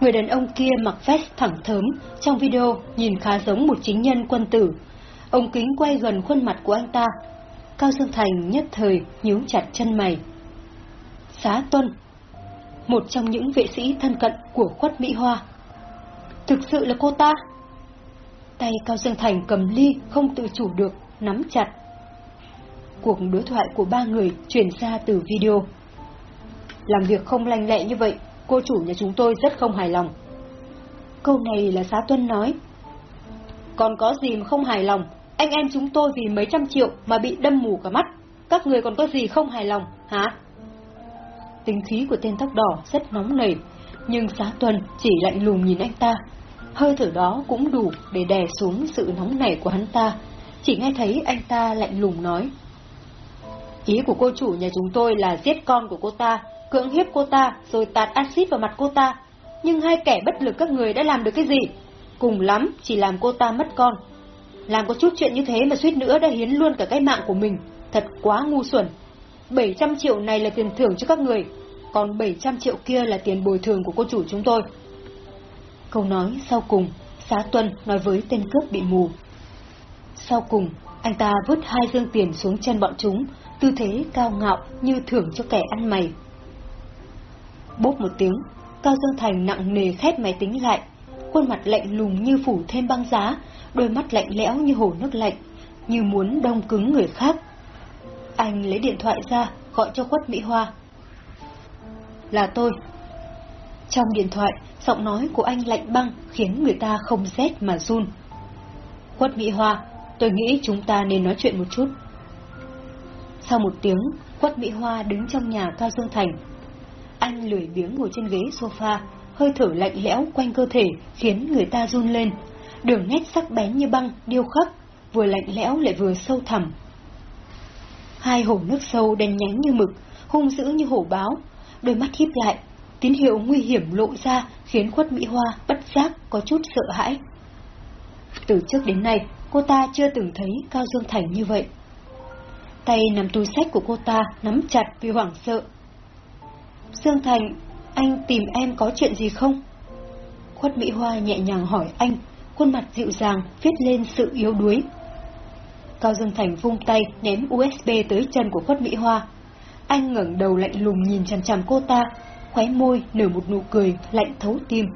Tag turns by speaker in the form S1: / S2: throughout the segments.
S1: Người đàn ông kia mặc vest thẳng thớm, trong video nhìn khá giống một chính nhân quân tử. Ông kính quay gần khuôn mặt của anh ta. Cao Dương Thành nhất thời nhíu chặt chân mày. Xá Tuân Một trong những vệ sĩ thân cận của khuất Mỹ Hoa. Thực sự là cô ta? Tay Cao Dương Thành cầm ly không tự chủ được, nắm chặt. Cuộc đối thoại của ba người truyền ra từ video. Làm việc không lành lẹ như vậy, cô chủ nhà chúng tôi rất không hài lòng. Câu này là Xá Tuân nói. Còn có gì mà không hài lòng, anh em chúng tôi vì mấy trăm triệu mà bị đâm mù cả mắt. Các người còn có gì không hài lòng, hả? Tính khí của tên tóc đỏ rất nóng nảy, nhưng Xá Tuân chỉ lạnh lùng nhìn anh ta. Hơi thở đó cũng đủ để đè xuống sự nóng nảy của hắn ta. Chỉ nghe thấy anh ta lạnh lùng nói. Ý của cô chủ nhà chúng tôi là giết con của cô ta, cưỡng hiếp cô ta rồi tạt axit vào mặt cô ta. Nhưng hai kẻ bất lực các người đã làm được cái gì? Cùng lắm chỉ làm cô ta mất con. Làm có chút chuyện như thế mà suýt nữa đã hiến luôn cả cái mạng của mình. Thật quá ngu xuẩn. 700 triệu này là tiền thưởng cho các người, còn 700 triệu kia là tiền bồi thường của cô chủ chúng tôi. Câu nói sau cùng, Xá Tuân nói với tên cướp bị mù. Sau cùng, anh ta vứt hai dương tiền xuống chân bọn chúng, tư thế cao ngạo như thưởng cho kẻ ăn mày. Bốp một tiếng, Cao Dương Thành nặng nề khép máy tính lại, khuôn mặt lạnh lùng như phủ thêm băng giá, đôi mắt lạnh lẽo như hồ nước lạnh, như muốn đông cứng người khác. Anh lấy điện thoại ra, gọi cho Quất Mỹ Hoa. Là tôi. Trong điện thoại, giọng nói của anh lạnh băng khiến người ta không rét mà run. Quất Mỹ Hoa, tôi nghĩ chúng ta nên nói chuyện một chút. Sau một tiếng, Quất Mỹ Hoa đứng trong nhà Cao Dương Thành. Anh lười biếng ngồi trên ghế sofa, hơi thở lạnh lẽo quanh cơ thể khiến người ta run lên. Đường nét sắc bén như băng, điêu khắc, vừa lạnh lẽo lại vừa sâu thẳm. Hai hồ nước sâu đen nhánh như mực, hung dữ như hổ báo, đôi mắt híp lại, tín hiệu nguy hiểm lộ ra khiến khuất Mỹ Hoa bất giác có chút sợ hãi. Từ trước đến nay, cô ta chưa từng thấy Cao Dương Thành như vậy. Tay nắm túi sách của cô ta nắm chặt vì hoảng sợ. Dương Thành, anh tìm em có chuyện gì không? Khuất Mỹ Hoa nhẹ nhàng hỏi anh, khuôn mặt dịu dàng viết lên sự yếu đuối. Cao Dương Thành vung tay ném USB tới chân của Khuất Mỹ Hoa. Anh ngẩng đầu lạnh lùng nhìn chằm chằm cô ta, khóe môi nở một nụ cười lạnh thấu tim.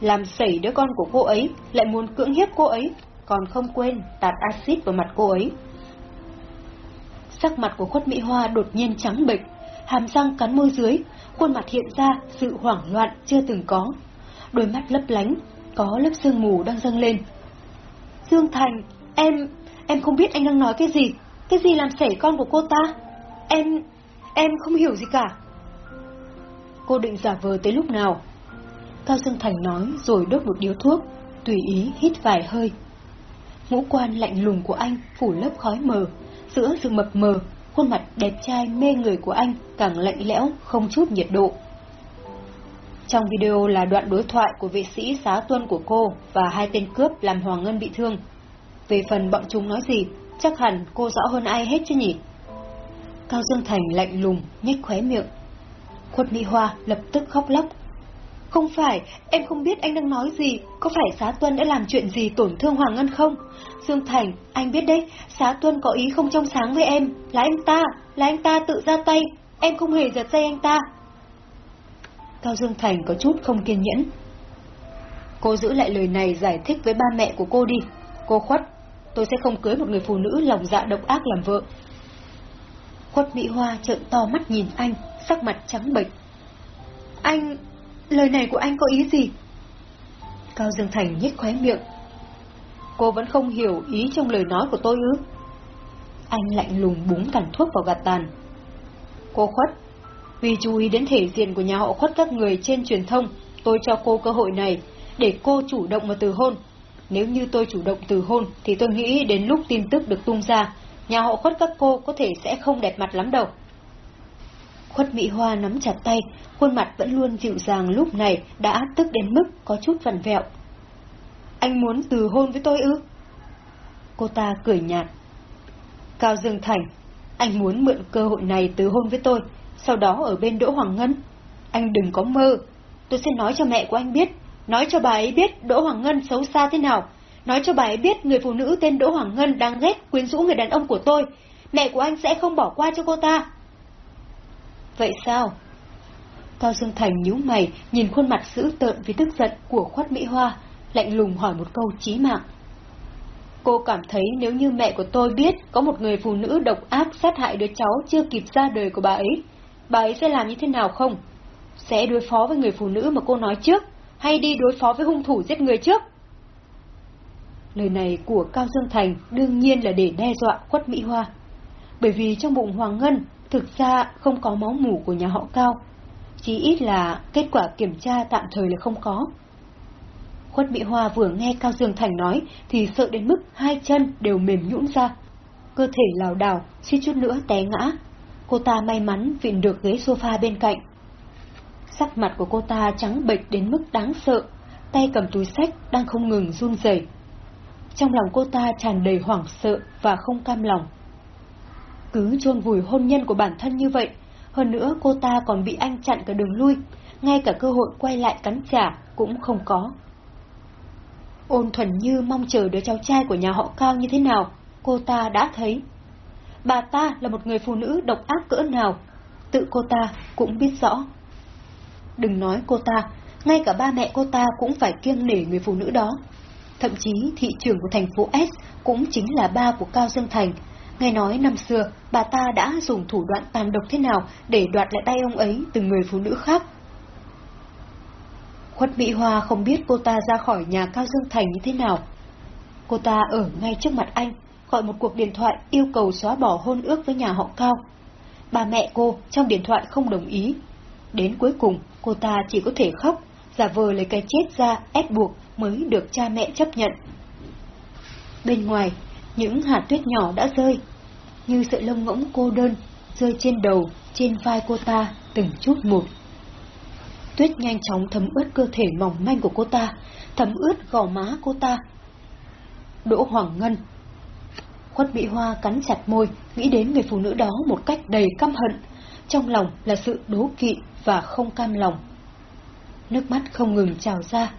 S1: Làm sẩy đứa con của cô ấy, lại muốn cưỡng hiếp cô ấy, còn không quên tạt axit vào mặt cô ấy. Sắc mặt của khuất Mỹ Hoa đột nhiên trắng bệch, hàm răng cắn môi dưới, khuôn mặt hiện ra sự hoảng loạn chưa từng có. Đôi mắt lấp lánh, có lớp sương mù đang dâng lên. Dương Thành, em, em không biết anh đang nói cái gì, cái gì làm sẩy con của cô ta? Em, em không hiểu gì cả. Cô định giả vờ tới lúc nào? Cao Dương Thành nói rồi đốt một điếu thuốc, tùy ý hít vài hơi. Ngũ quan lạnh lùng của anh phủ lớp khói mờ, giữa sự mập mờ, khuôn mặt đẹp trai mê người của anh càng lạnh lẽo, không chút nhiệt độ. Trong video là đoạn đối thoại của vệ sĩ xá tuân của cô và hai tên cướp làm Hoàng Ngân bị thương. Về phần bọn chúng nói gì, chắc hẳn cô rõ hơn ai hết chứ nhỉ? Cao Dương Thành lạnh lùng, nhếch khóe miệng. Khuất Mỹ Hoa lập tức khóc lóc. Không phải, em không biết anh đang nói gì, có phải Xá Tuân đã làm chuyện gì tổn thương Hoàng Ngân không? Dương Thành, anh biết đấy, Xá Tuân có ý không trong sáng với em, là anh ta, là anh ta tự ra tay, em không hề giật dây anh ta. Cao Dương Thành có chút không kiên nhẫn. Cô giữ lại lời này giải thích với ba mẹ của cô đi. Cô khuất, tôi sẽ không cưới một người phụ nữ lòng dạ độc ác làm vợ. Khuất Mỹ Hoa trợn to mắt nhìn anh, sắc mặt trắng bệch. Anh lời này của anh có ý gì? Cao Dương Thành nhếch khóe miệng. Cô vẫn không hiểu ý trong lời nói của tôi ư? Anh lạnh lùng búng tàn thuốc vào gạt tàn. Cô khuất, vì chú ý đến thể diện của nhà họ khuất các người trên truyền thông, tôi cho cô cơ hội này để cô chủ động mà từ hôn. Nếu như tôi chủ động từ hôn thì tôi nghĩ đến lúc tin tức được tung ra, nhà họ khuất các cô có thể sẽ không đẹp mặt lắm đâu. Khuất Mỹ Hoa nắm chặt tay, khuôn mặt vẫn luôn dịu dàng lúc này đã tức đến mức có chút vặn vẹo. Anh muốn từ hôn với tôi ư? Cô ta cười nhạt. Cao Dương Thành, anh muốn mượn cơ hội này từ hôn với tôi, sau đó ở bên Đỗ Hoàng Ngân. Anh đừng có mơ, tôi sẽ nói cho mẹ của anh biết, nói cho bà ấy biết Đỗ Hoàng Ngân xấu xa thế nào, nói cho bà ấy biết người phụ nữ tên Đỗ Hoàng Ngân đang ghét quyến rũ người đàn ông của tôi, mẹ của anh sẽ không bỏ qua cho cô ta. Vậy sao? Cao Dương Thành nhíu mày, nhìn khuôn mặt dữ tợn vì tức giận của khuất Mỹ Hoa, lạnh lùng hỏi một câu chí mạng. Cô cảm thấy nếu như mẹ của tôi biết có một người phụ nữ độc ác sát hại đứa cháu chưa kịp ra đời của bà ấy, bà ấy sẽ làm như thế nào không? Sẽ đối phó với người phụ nữ mà cô nói trước, hay đi đối phó với hung thủ giết người trước? Lời này của Cao Dương Thành đương nhiên là để đe dọa khuất Mỹ Hoa. Bởi vì trong bụng Hoàng Ngân thực ra không có máu mủ của nhà họ Cao. Chỉ ít là kết quả kiểm tra tạm thời là không có. Khuất Mỹ Hoa vừa nghe Cao Dương Thành nói thì sợ đến mức hai chân đều mềm nhũn ra. Cơ thể lảo đảo, suýt chút nữa té ngã. Cô ta may mắn vịn được ghế sofa bên cạnh. Sắc mặt của cô ta trắng bệch đến mức đáng sợ, tay cầm túi sách đang không ngừng run rẩy. Trong lòng cô ta tràn đầy hoảng sợ và không cam lòng. Cứ chôn vùi hôn nhân của bản thân như vậy, hơn nữa cô ta còn bị anh chặn cả đường lui, ngay cả cơ hội quay lại cắn trả cũng không có. Ôn thuần như mong chờ đứa cháu trai của nhà họ cao như thế nào, cô ta đã thấy. Bà ta là một người phụ nữ độc ác cỡ nào, tự cô ta cũng biết rõ. Đừng nói cô ta, ngay cả ba mẹ cô ta cũng phải kiêng nể người phụ nữ đó. Thậm chí thị trưởng của thành phố S cũng chính là ba của Cao Dương Thành. Nghe nói năm xưa, bà ta đã dùng thủ đoạn tàn độc thế nào để đoạt lại tay ông ấy từ người phụ nữ khác. Khuất Mỹ Hoa không biết cô ta ra khỏi nhà Cao Dương Thành như thế nào. Cô ta ở ngay trước mặt anh, gọi một cuộc điện thoại yêu cầu xóa bỏ hôn ước với nhà họ Cao. Bà mẹ cô trong điện thoại không đồng ý. Đến cuối cùng, cô ta chỉ có thể khóc, giả vờ lấy cái chết ra ép buộc mới được cha mẹ chấp nhận. Bên ngoài, những hạt tuyết nhỏ đã rơi, như sợi lông ngỗng cô đơn, rơi trên đầu, trên vai cô ta, từng chút một. Tuyết nhanh chóng thấm ướt cơ thể mỏng manh của cô ta, thấm ướt gò má cô ta. Đỗ Hoàng Ngân Khuất Bị Hoa cắn chặt môi, nghĩ đến người phụ nữ đó một cách đầy căm hận. Trong lòng là sự đố kỵ và không cam lòng. Nước mắt không ngừng trào ra.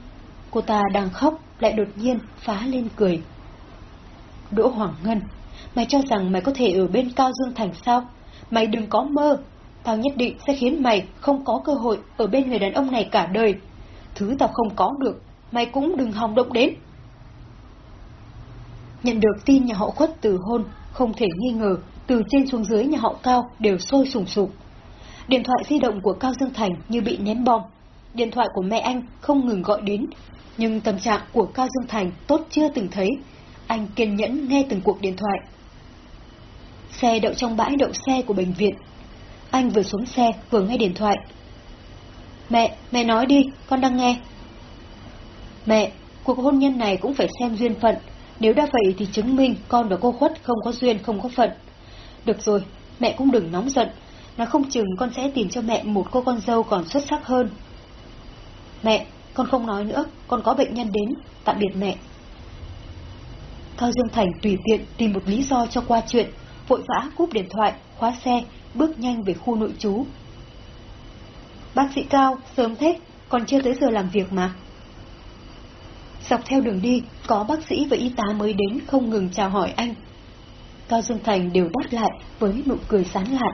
S1: Cô ta đang khóc, lại đột nhiên phá lên cười. Đỗ Hoàng Ngân, mày cho rằng mày có thể ở bên Cao Dương Thành sao? Mày đừng có mơ, tao nhất định sẽ khiến mày không có cơ hội ở bên người đàn ông này cả đời. Thứ tao không có được, mày cũng đừng hòng động đến. Nhận được tin nhà họ khuất từ hôn, không thể nghi ngờ, từ trên xuống dưới nhà họ Cao đều sôi sùng sục. Điện thoại di động của Cao Dương Thành như bị ném bom. Điện thoại của mẹ anh không ngừng gọi đến, nhưng tâm trạng của Cao Dương Thành tốt chưa từng thấy. Anh kiên nhẫn nghe từng cuộc điện thoại. Xe đậu trong bãi đậu xe của bệnh viện, anh vừa xuống xe, vừa nghe điện thoại. Mẹ, mẹ nói đi, con đang nghe. Mẹ, cuộc hôn nhân này cũng phải xem duyên phận. Nếu đã vậy thì chứng minh con và cô khuất không có duyên, không có phận. Được rồi, mẹ cũng đừng nóng giận. Nó không chừng con sẽ tìm cho mẹ một cô con dâu còn xuất sắc hơn. Mẹ, con không nói nữa, con có bệnh nhân đến. Tạm biệt mẹ. Cao Dương Thành tùy tiện tìm một lý do cho qua chuyện, vội vã cúp điện thoại, khóa xe, bước nhanh về khu nội trú. Bác sĩ Cao, sớm thế, còn chưa tới giờ làm việc mà. Dọc theo đường đi, có bác sĩ và y tá mới đến không ngừng chào hỏi anh. Cao Dương Thành đều đáp lại với nụ cười sán lạn.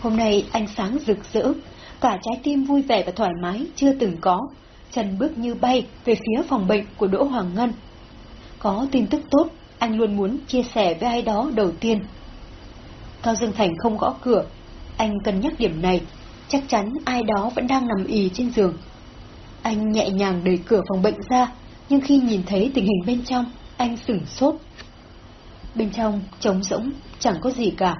S1: Hôm nay anh sáng rực rỡ, cả trái tim vui vẻ và thoải mái chưa từng có. Trần bước như bay về phía phòng bệnh của Đỗ Hoàng Ngân. Có tin tức tốt, anh luôn muốn chia sẻ với ai đó đầu tiên. Cao Dương Thành không gõ cửa. Anh cân nhắc điểm này, chắc chắn ai đó vẫn đang nằm ì trên giường. Anh nhẹ nhàng đẩy cửa phòng bệnh ra, nhưng khi nhìn thấy tình hình bên trong, anh sửng sốt. Bên trong, trống rỗng, chẳng có gì cả.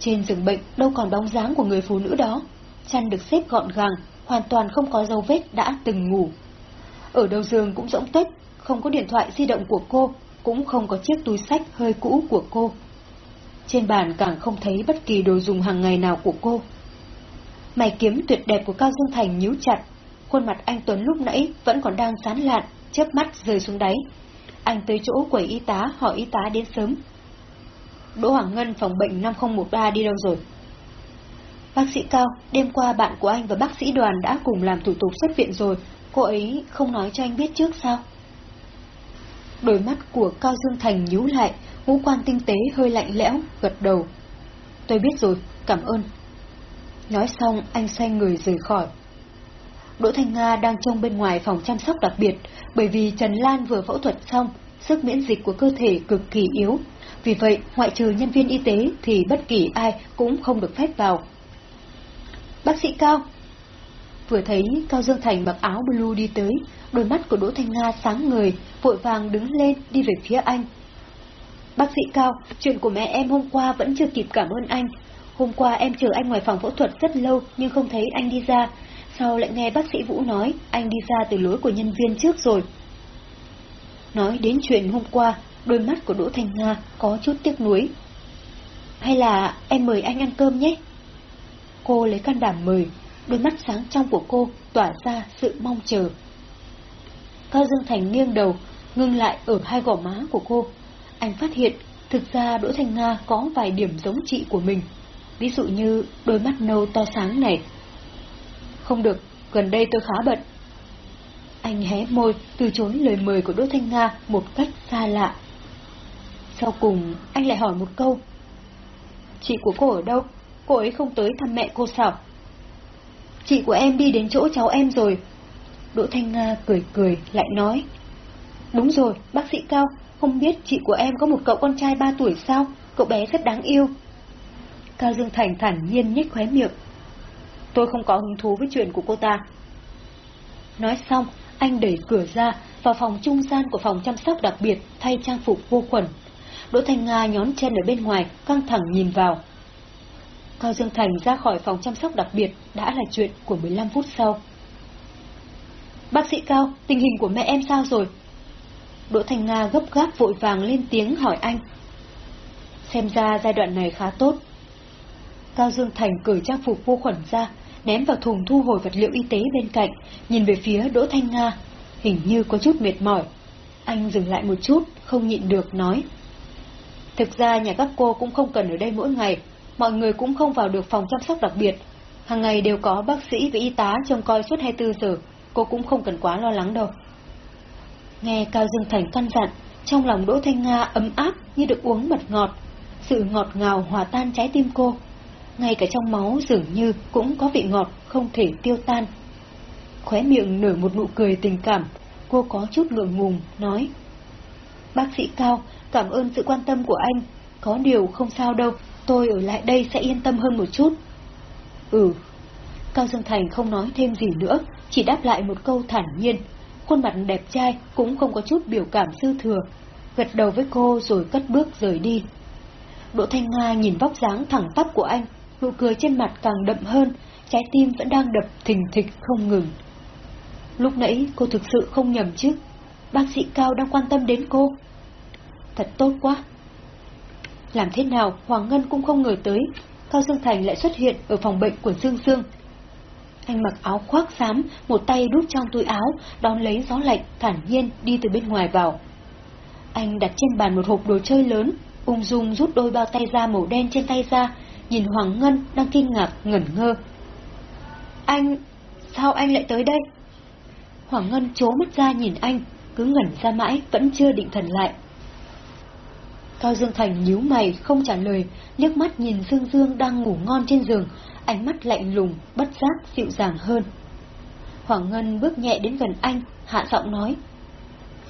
S1: Trên giường bệnh đâu còn bóng dáng của người phụ nữ đó, chăn được xếp gọn gàng, hoàn toàn không có dấu vết đã từng ngủ. Ở đầu giường cũng rỗng tuếch, không có điện thoại di động của cô, cũng không có chiếc túi sách hơi cũ của cô. Trên bàn càng không thấy bất kỳ đồ dùng hàng ngày nào của cô. Mày kiếm tuyệt đẹp của Cao Dương Thành nhíu chặt, khuôn mặt anh Tuấn lúc nãy vẫn còn đang sán lạn, chớp mắt rơi xuống đáy. Anh tới chỗ quầy y tá hỏi y tá đến sớm. Đỗ Hoàng Ngân phòng bệnh 5013 đi đâu rồi? Bác sĩ Cao, đêm qua bạn của anh và bác sĩ đoàn đã cùng làm thủ tục xuất viện rồi, cô ấy không nói cho anh biết trước sao? Đôi mắt của Cao Dương Thành nhíu lại, ngũ quan tinh tế hơi lạnh lẽo, gật đầu. Tôi biết rồi, cảm ơn. Nói xong, anh xoay người rời khỏi. Đỗ Thanh Nga đang trông bên ngoài phòng chăm sóc đặc biệt, bởi vì Trần Lan vừa phẫu thuật xong, sức miễn dịch của cơ thể cực kỳ yếu. Vì vậy, ngoại trừ nhân viên y tế thì bất kỳ ai cũng không được phép vào. Bác sĩ Cao! Vừa thấy Cao Dương Thành mặc áo blue đi tới, đôi mắt của Đỗ Thanh Nga sáng người, vội vàng đứng lên đi về phía anh. Bác sĩ Cao, chuyện của mẹ em hôm qua vẫn chưa kịp cảm ơn anh. Hôm qua em chờ anh ngoài phòng phẫu thuật rất lâu nhưng không thấy anh đi ra. Sau lại nghe bác sĩ Vũ nói anh đi ra từ lối của nhân viên trước rồi. Nói đến chuyện hôm qua, đôi mắt của Đỗ Thanh Nga có chút tiếc nuối. Hay là em mời anh ăn cơm nhé? Cô lấy can đảm mời, đôi mắt sáng trong của cô tỏa ra sự mong chờ. Cao Dương Thành nghiêng đầu, ngưng lại ở hai gò má của cô. Anh phát hiện, thực ra Đỗ Thanh Nga có vài điểm giống chị của mình. Ví dụ như đôi mắt nâu to sáng này. Không được, gần đây tôi khá bận. Anh hé môi, từ chối lời mời của Đỗ Thanh Nga một cách xa lạ. Sau cùng, anh lại hỏi một câu. Chị của cô ở đâu? Cô ấy không tới thăm mẹ cô sao? Chị của em đi đến chỗ cháu em rồi. Đỗ Thanh Nga cười cười, lại nói. Đúng rồi, bác sĩ Cao, không biết chị của em có một cậu con trai ba tuổi sao? Cậu bé rất đáng yêu. Cao Dương Thành thản nhiên nhếch khóe miệng. Tôi không có hứng thú với chuyện của cô ta. Nói xong, anh đẩy cửa ra vào phòng trung gian của phòng chăm sóc đặc biệt thay trang phục vô khuẩn. Đỗ Thanh Nga nhón chân ở bên ngoài, căng thẳng nhìn vào. Cao Dương Thành ra khỏi phòng chăm sóc đặc biệt đã là chuyện của 15 phút sau. Bác sĩ Cao, tình hình của mẹ em sao rồi? Đỗ Thanh Nga gấp gáp vội vàng lên tiếng hỏi anh. Xem ra giai đoạn này khá tốt. Cao Dương Thành cởi trang phục vô khuẩn ra, ném vào thùng thu hồi vật liệu y tế bên cạnh, nhìn về phía Đỗ Thanh Nga, hình như có chút mệt mỏi. Anh dừng lại một chút, không nhịn được nói. Thực ra nhà các cô cũng không cần ở đây mỗi ngày, mọi người cũng không vào được phòng chăm sóc đặc biệt. Hàng ngày đều có bác sĩ và y tá trông coi suốt 24 giờ, cô cũng không cần quá lo lắng đâu. Nghe Cao Dương Thành căn dặn, trong lòng Đỗ Thanh Nga ấm áp như được uống mật ngọt, sự ngọt ngào hòa tan trái tim cô. Ngay cả trong máu dường như cũng có vị ngọt không thể tiêu tan. Khóe miệng nở một nụ cười tình cảm, cô có chút ngượng ngùng, nói. Bác sĩ Cao, cảm ơn sự quan tâm của anh, có điều không sao đâu, tôi ở lại đây sẽ yên tâm hơn một chút. Ừ. Cao Dương Thành không nói thêm gì nữa, chỉ đáp lại một câu thản nhiên. Khuôn mặt đẹp trai cũng không có chút biểu cảm dư thừa. Gật đầu với cô rồi cất bước rời đi. Đỗ Thanh Nga nhìn vóc dáng thẳng tắp của anh, nụ cười trên mặt càng đậm hơn, trái tim vẫn đang đập thình thịch không ngừng. Lúc nãy cô thực sự không nhầm chứ, bác sĩ Cao đang quan tâm đến cô. Thật tốt quá. Làm thế nào Hoàng Ngân cũng không ngờ tới, Cao Dương Thành lại xuất hiện ở phòng bệnh của Dương Dương. Anh mặc áo khoác xám, một tay đút trong túi áo, đón lấy gió lạnh, thản nhiên đi từ bên ngoài vào. Anh đặt trên bàn một hộp đồ chơi lớn, ung dung rút đôi bao tay da màu đen trên tay ra, nhìn Hoàng Ngân đang kinh ngạc, ngẩn ngơ. Anh... sao anh lại tới đây? Hoàng Ngân chố mắt ra nhìn anh, cứ ngẩn ra mãi, vẫn chưa định thần lại. Cao Dương Thành nhíu mày, không trả lời, liếc mắt nhìn Dương Dương đang ngủ ngon trên giường, ánh mắt lạnh lùng, bất giác, dịu dàng hơn. Hoàng Ngân bước nhẹ đến gần anh, hạ giọng nói.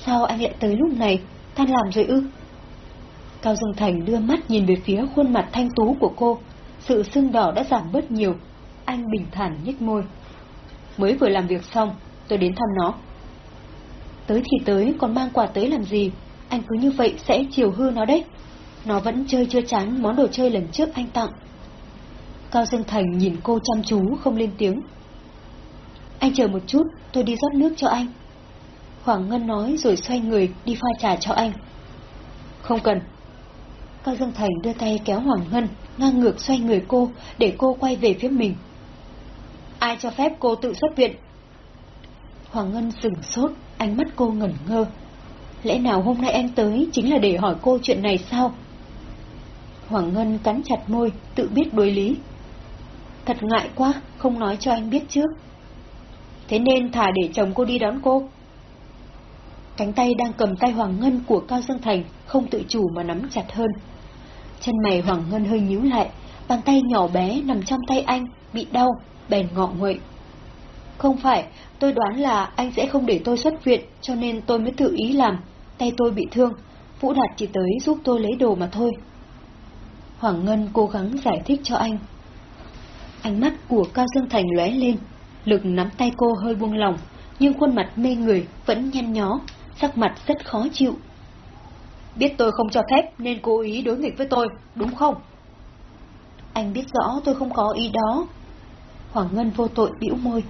S1: Sao anh lại tới lúc này, tan làm rồi ư? Cao Dương Thành đưa mắt nhìn về phía khuôn mặt thanh tú của cô, sự sưng đỏ đã giảm bớt nhiều, anh bình thản nhếch môi. Mới vừa làm việc xong, tôi đến thăm nó. Tới thì tới, còn mang quà tới làm gì? Anh cứ như vậy sẽ chiều hư nó đấy. Nó vẫn chơi chưa chán món đồ chơi lần trước anh tặng. Cao Dương Thành nhìn cô chăm chú không lên tiếng. Anh chờ một chút, tôi đi rót nước cho anh. Hoàng Ngân nói rồi xoay người đi pha trà cho anh. Không cần. Cao Dương Thành đưa tay kéo Hoàng Ngân, ngang ngược xoay người cô, để cô quay về phía mình. Ai cho phép cô tự xuất viện? Hoàng Ngân sừng sốt, ánh mắt cô ngẩn ngơ. Lẽ nào hôm nay anh tới chính là để hỏi cô chuyện này sao? Hoàng Ngân cắn chặt môi, tự biết đối lý. thật ngại quá, không nói cho anh biết trước. Thế nên thả để chồng cô đi đón cô. Cánh tay đang cầm tay Hoàng Ngân của Cao Dương Thành không tự chủ mà nắm chặt hơn. Chân mày Hoàng Ngân hơi nhíu lại, bàn tay nhỏ bé nằm trong tay anh, bị đau, bèn ngọ nguậy. Không phải, tôi đoán là anh sẽ không để tôi xuất viện, cho nên tôi mới tự ý làm. Tay tôi bị thương, Vũ Đạt chỉ tới giúp tôi lấy đồ mà thôi. Hoàng Ngân cố gắng giải thích cho anh. Ánh mắt của Cao Dương Thành lóe lên, lực nắm tay cô hơi buông lỏng, nhưng khuôn mặt mê người vẫn nhăn nhó, sắc mặt rất khó chịu. Biết tôi không cho phép nên cố ý đối nghịch với tôi, đúng không? Anh biết rõ tôi không có ý đó. Hoàng Ngân vô tội bĩu môi.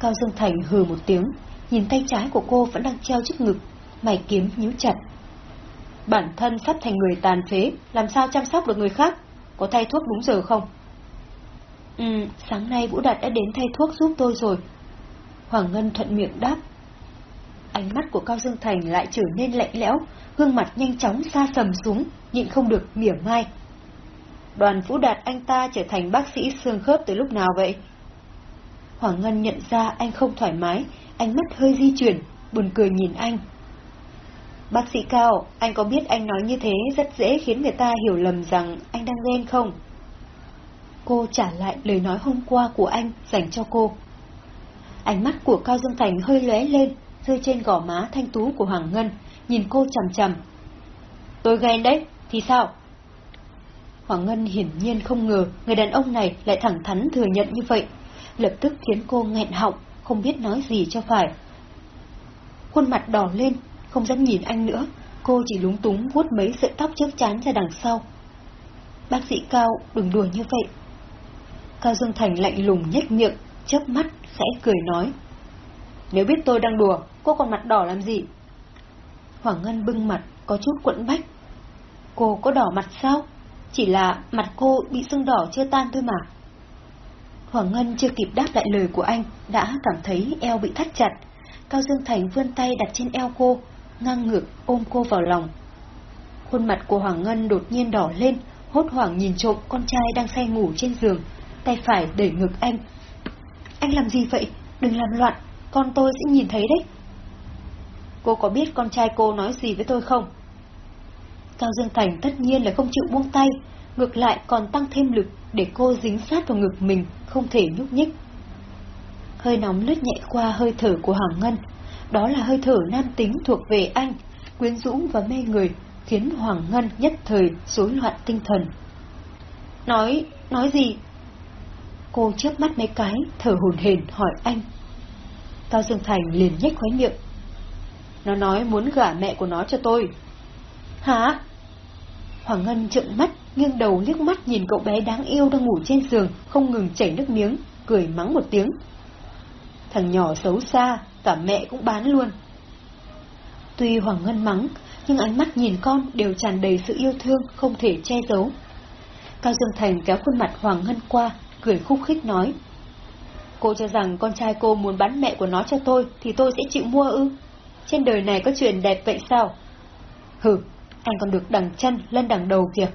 S1: Cao Dương Thành hừ một tiếng, nhìn tay trái của cô vẫn đang treo trước ngực, mày kiếm nhíu chặt. Bản thân sắp thành người tàn phế, làm sao chăm sóc được người khác? Có thay thuốc đúng giờ không? Ừ, sáng nay Vũ Đạt đã đến thay thuốc giúp tôi rồi. Hoàng Ngân thuận miệng đáp. Ánh mắt của Cao Dương Thành lại trở nên lạnh lẽo, gương mặt nhanh chóng xa sầm xuống, nhịn không được mỉa mai. Đoàn Vũ Đạt anh ta trở thành bác sĩ xương khớp từ lúc nào vậy? Hoàng Ngân nhận ra anh không thoải mái, ánh mắt hơi di chuyển, buồn cười nhìn anh. Bác sĩ Cao, anh có biết anh nói như thế rất dễ khiến người ta hiểu lầm rằng anh đang ghen không? Cô trả lại lời nói hôm qua của anh dành cho cô. Ánh mắt của Cao Dương Thành hơi lóe lên, rơi trên gò má thanh tú của Hoàng Ngân, nhìn cô chằm chằm. Tôi ghen đấy, thì sao? Hoàng Ngân hiển nhiên không ngờ người đàn ông này lại thẳng thắn thừa nhận như vậy, lập tức khiến cô nghẹn họng, không biết nói gì cho phải. Khuôn mặt đỏ lên, không dám nhìn anh nữa, cô chỉ lúng túng vuốt mấy sợi tóc trước chán ra đằng sau. Bác sĩ Cao, đừng đùa như vậy. Cao Dương Thành lạnh lùng nhếch miệng, chớp mắt, khẽ cười nói. Nếu biết tôi đang đùa, cô còn mặt đỏ làm gì? Hoàng Ngân bưng mặt, có chút quẫn bách. Cô có đỏ mặt sao? Chỉ là mặt cô bị sưng đỏ chưa tan thôi mà. Hoàng Ngân chưa kịp đáp lại lời của anh, đã cảm thấy eo bị thắt chặt. Cao Dương Thành vươn tay đặt trên eo cô, ngang ngược ôm cô vào lòng. Khuôn mặt của Hoàng Ngân đột nhiên đỏ lên, hốt hoảng nhìn trộm con trai đang say ngủ trên giường, tay phải đẩy ngực anh. Anh làm gì vậy? Đừng làm loạn, con tôi sẽ nhìn thấy đấy. Cô có biết con trai cô nói gì với tôi không? Cao Dương Thành tất nhiên là không chịu buông tay, ngược lại còn tăng thêm lực để cô dính sát vào ngực mình, không thể nhúc nhích. Hơi nóng lướt nhẹ qua hơi thở của Hoàng Ngân, đó là hơi thở nam tính thuộc về anh, quyến rũ và mê người, khiến Hoàng Ngân nhất thời rối loạn tinh thần. Nói, nói gì? Cô chớp mắt mấy cái, thở hồn hển hỏi anh. Cao Dương Thành liền nhếch khóe miệng. Nó nói muốn gả mẹ của nó cho tôi. Hả? Hoàng Ngân trợn mắt, nghiêng đầu liếc mắt nhìn cậu bé đáng yêu đang ngủ trên giường, không ngừng chảy nước miếng, cười mắng một tiếng. Thằng nhỏ xấu xa, cả mẹ cũng bán luôn. Tuy Hoàng Ngân mắng, nhưng ánh mắt nhìn con đều tràn đầy sự yêu thương, không thể che giấu. Cao Dương Thành kéo khuôn mặt Hoàng Ngân qua, cười khúc khích nói. Cô cho rằng con trai cô muốn bán mẹ của nó cho tôi, thì tôi sẽ chịu mua ư? Trên đời này có chuyện đẹp vậy sao? Hừ, anh còn được đằng chân lên đằng đầu kìa.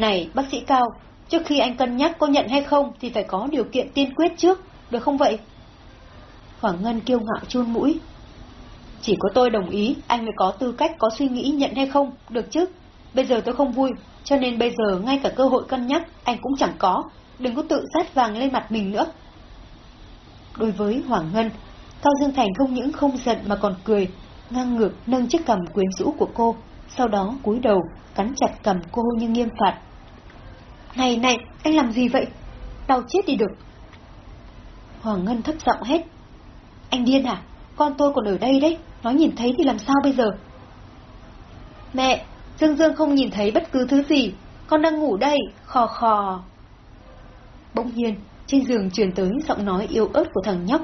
S1: Này, bác sĩ Cao, trước khi anh cân nhắc có nhận hay không thì phải có điều kiện tiên quyết trước, được không vậy? Hoàng Ngân kiêu ngạo chun mũi. Chỉ có tôi đồng ý, anh mới có tư cách có suy nghĩ nhận hay không, được chứ? Bây giờ tôi không vui, cho nên bây giờ ngay cả cơ hội cân nhắc anh cũng chẳng có, đừng có tự sát vàng lên mặt mình nữa. Đối với Hoàng Ngân, Cao Dương Thành không những không giận mà còn cười, ngang ngược nâng chiếc cầm quyến rũ của cô, sau đó cúi đầu, cắn chặt cầm cô như nghiêm phạt. Này này, anh làm gì vậy? Đau chết đi được. Hoàng Ngân thấp giọng hết. Anh điên à? Con tôi còn ở đây đấy, nó nhìn thấy thì làm sao bây giờ? Mẹ, Dương Dương không nhìn thấy bất cứ thứ gì, con đang ngủ đây, khò khò. Bỗng nhiên, trên giường truyền tới giọng nói yêu ớt của thằng nhóc.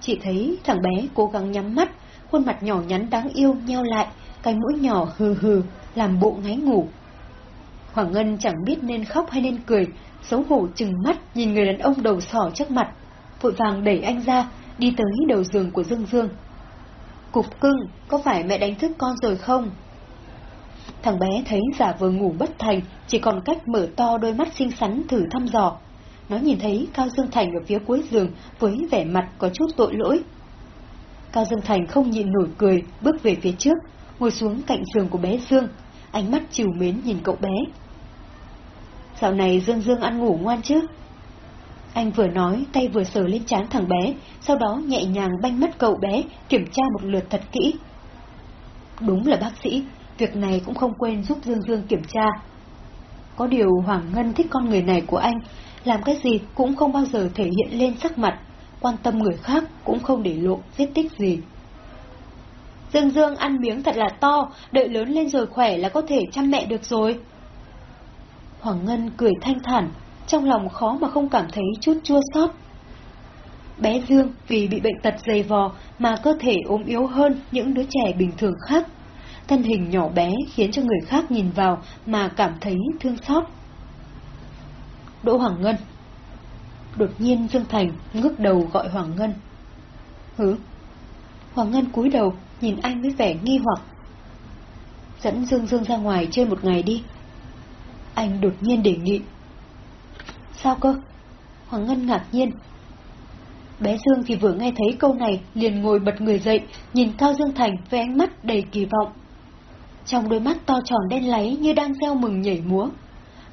S1: Chỉ thấy thằng bé cố gắng nhắm mắt, khuôn mặt nhỏ nhắn đáng yêu nheo lại, cái mũi nhỏ hừ hừ, làm bộ ngáy ngủ. Hoàng Ngân chẳng biết nên khóc hay nên cười, xấu hổ chừng mắt nhìn người đàn ông đầu sỏ trước mặt, vội vàng đẩy anh ra, đi tới đầu giường của Dương Dương. Cục cưng, có phải mẹ đánh thức con rồi không? Thằng bé thấy giả vờ ngủ bất thành, chỉ còn cách mở to đôi mắt xinh xắn thử thăm dò. nó nhìn thấy Cao Dương Thành ở phía cuối giường với vẻ mặt có chút tội lỗi. Cao Dương Thành không nhịn nổi cười, bước về phía trước, ngồi xuống cạnh giường của bé Dương, ánh mắt chiều mến nhìn cậu bé. Dạo này Dương Dương ăn ngủ ngoan chứ? Anh vừa nói, tay vừa sờ lên trán thằng bé, sau đó nhẹ nhàng banh mắt cậu bé, kiểm tra một lượt thật kỹ. Đúng là bác sĩ, việc này cũng không quên giúp Dương Dương kiểm tra. Có điều Hoàng Ngân thích con người này của anh, làm cái gì cũng không bao giờ thể hiện lên sắc mặt, quan tâm người khác cũng không để lộ vết tích gì. Dương Dương ăn miếng thật là to, đợi lớn lên rồi khỏe là có thể chăm mẹ được rồi. Hoàng Ngân cười thanh thản, trong lòng khó mà không cảm thấy chút chua xót. Bé Dương vì bị bệnh tật dày vò mà cơ thể ốm yếu hơn những đứa trẻ bình thường khác. Thân hình nhỏ bé khiến cho người khác nhìn vào mà cảm thấy thương xót. Đỗ Hoàng Ngân Đột nhiên Dương Thành ngước đầu gọi Hoàng Ngân. Hứ? Hoàng Ngân cúi đầu, nhìn anh với vẻ nghi hoặc. Dẫn Dương Dương ra ngoài chơi một ngày đi. Anh đột nhiên đề nghị. Sao cơ? Hoàng Ngân ngạc nhiên. Bé Dương thì vừa nghe thấy câu này liền ngồi bật người dậy, nhìn Cao Dương Thành với ánh mắt đầy kỳ vọng. Trong đôi mắt to tròn đen láy như đang gieo mừng nhảy múa.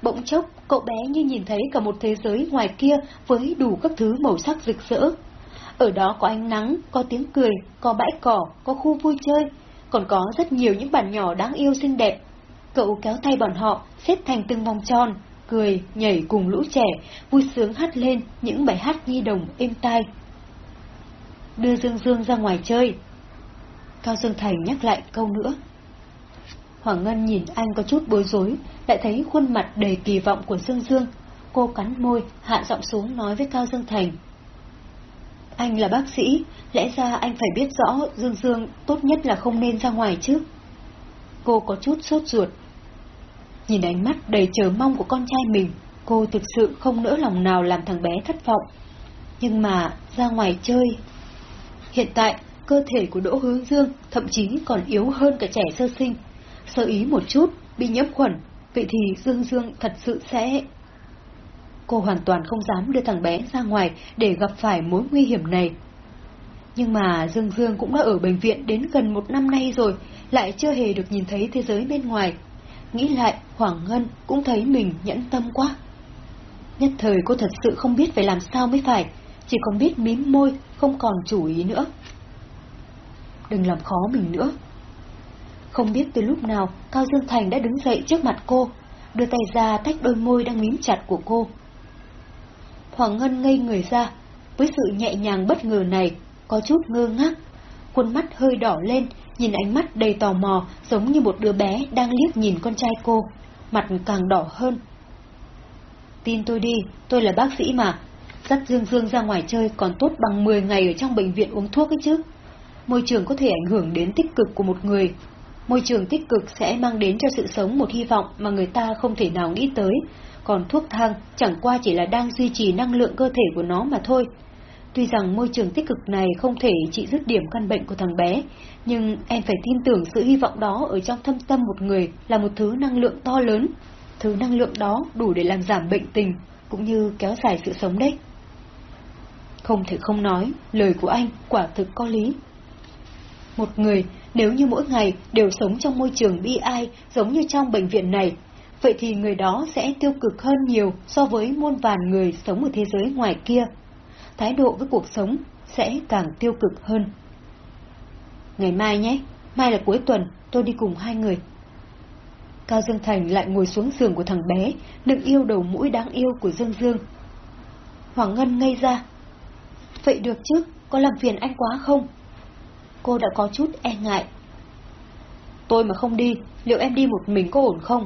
S1: Bỗng chốc, cậu bé như nhìn thấy cả một thế giới ngoài kia với đủ các thứ màu sắc rực rỡ. Ở đó có ánh nắng, có tiếng cười, có bãi cỏ, có khu vui chơi, còn có rất nhiều những bản nhỏ đáng yêu xinh đẹp. Cậu kéo tay bọn họ, xếp thành từng vòng tròn, cười, nhảy cùng lũ trẻ, vui sướng hát lên những bài hát nhi đồng êm tai. Đưa Dương Dương ra ngoài chơi. Cao Dương Thành nhắc lại câu nữa. Hoàng Ngân nhìn anh có chút bối rối, lại thấy khuôn mặt đầy kỳ vọng của Dương Dương. Cô cắn môi, hạ giọng xuống nói với Cao Dương Thành. Anh là bác sĩ, lẽ ra anh phải biết rõ Dương Dương tốt nhất là không nên ra ngoài chứ. Cô có chút sốt ruột. Nhìn ánh mắt đầy chờ mong của con trai mình, cô thực sự không nỡ lòng nào làm thằng bé thất vọng. Nhưng mà, ra ngoài chơi... Hiện tại, cơ thể của Đỗ Hướng Dương thậm chí còn yếu hơn cả trẻ sơ sinh. Sơ ý một chút, bị nhiễm khuẩn, vậy thì Dương Dương thật sự sẽ... Cô hoàn toàn không dám đưa thằng bé ra ngoài để gặp phải mối nguy hiểm này. Nhưng mà Dương Dương cũng đã ở bệnh viện đến gần một năm nay rồi, lại chưa hề được nhìn thấy thế giới bên ngoài. Nghĩ lại, Hoàng Ngân cũng thấy mình nhẫn tâm quá. Nhất thời cô thật sự không biết phải làm sao mới phải, chỉ còn biết mím môi, không còn chủ ý nữa. Đừng làm khó mình nữa. Không biết từ lúc nào, Cao Dương Thành đã đứng dậy trước mặt cô, đưa tay ra tách đôi môi đang mím chặt của cô. Hoàng Ngân ngây người ra, với sự nhẹ nhàng bất ngờ này, có chút ngơ ngác. Khuôn mắt hơi đỏ lên, nhìn ánh mắt đầy tò mò, giống như một đứa bé đang liếc nhìn con trai cô, mặt càng đỏ hơn. Tin tôi đi, tôi là bác sĩ mà. Dắt Dương Dương ra ngoài chơi còn tốt bằng 10 ngày ở trong bệnh viện uống thuốc ấy chứ. Môi trường có thể ảnh hưởng đến tích cực của một người. Môi trường tích cực sẽ mang đến cho sự sống một hy vọng mà người ta không thể nào nghĩ tới, còn thuốc thang chẳng qua chỉ là đang duy trì năng lượng cơ thể của nó mà thôi. Tuy rằng môi trường tích cực này không thể trị dứt điểm căn bệnh của thằng bé, nhưng em phải tin tưởng sự hy vọng đó ở trong thâm tâm một người là một thứ năng lượng to lớn. Thứ năng lượng đó đủ để làm giảm bệnh tình, cũng như kéo dài sự sống đấy. Không thể không nói, lời của anh quả thực có lý. Một người, nếu như mỗi ngày đều sống trong môi trường bi ai giống như trong bệnh viện này, vậy thì người đó sẽ tiêu cực hơn nhiều so với muôn vàn người sống ở thế giới ngoài kia. Thái độ với cuộc sống sẽ càng tiêu cực hơn. Ngày mai nhé, mai là cuối tuần, tôi đi cùng hai người. Cao Dương Thành lại ngồi xuống giường của thằng bé, nựng yêu đầu mũi đáng yêu của Dương Dương. Hoàng Ngân ngây ra. Vậy được chứ, có làm phiền anh quá không? Cô đã có chút e ngại. Tôi mà không đi, liệu em đi một mình có ổn không?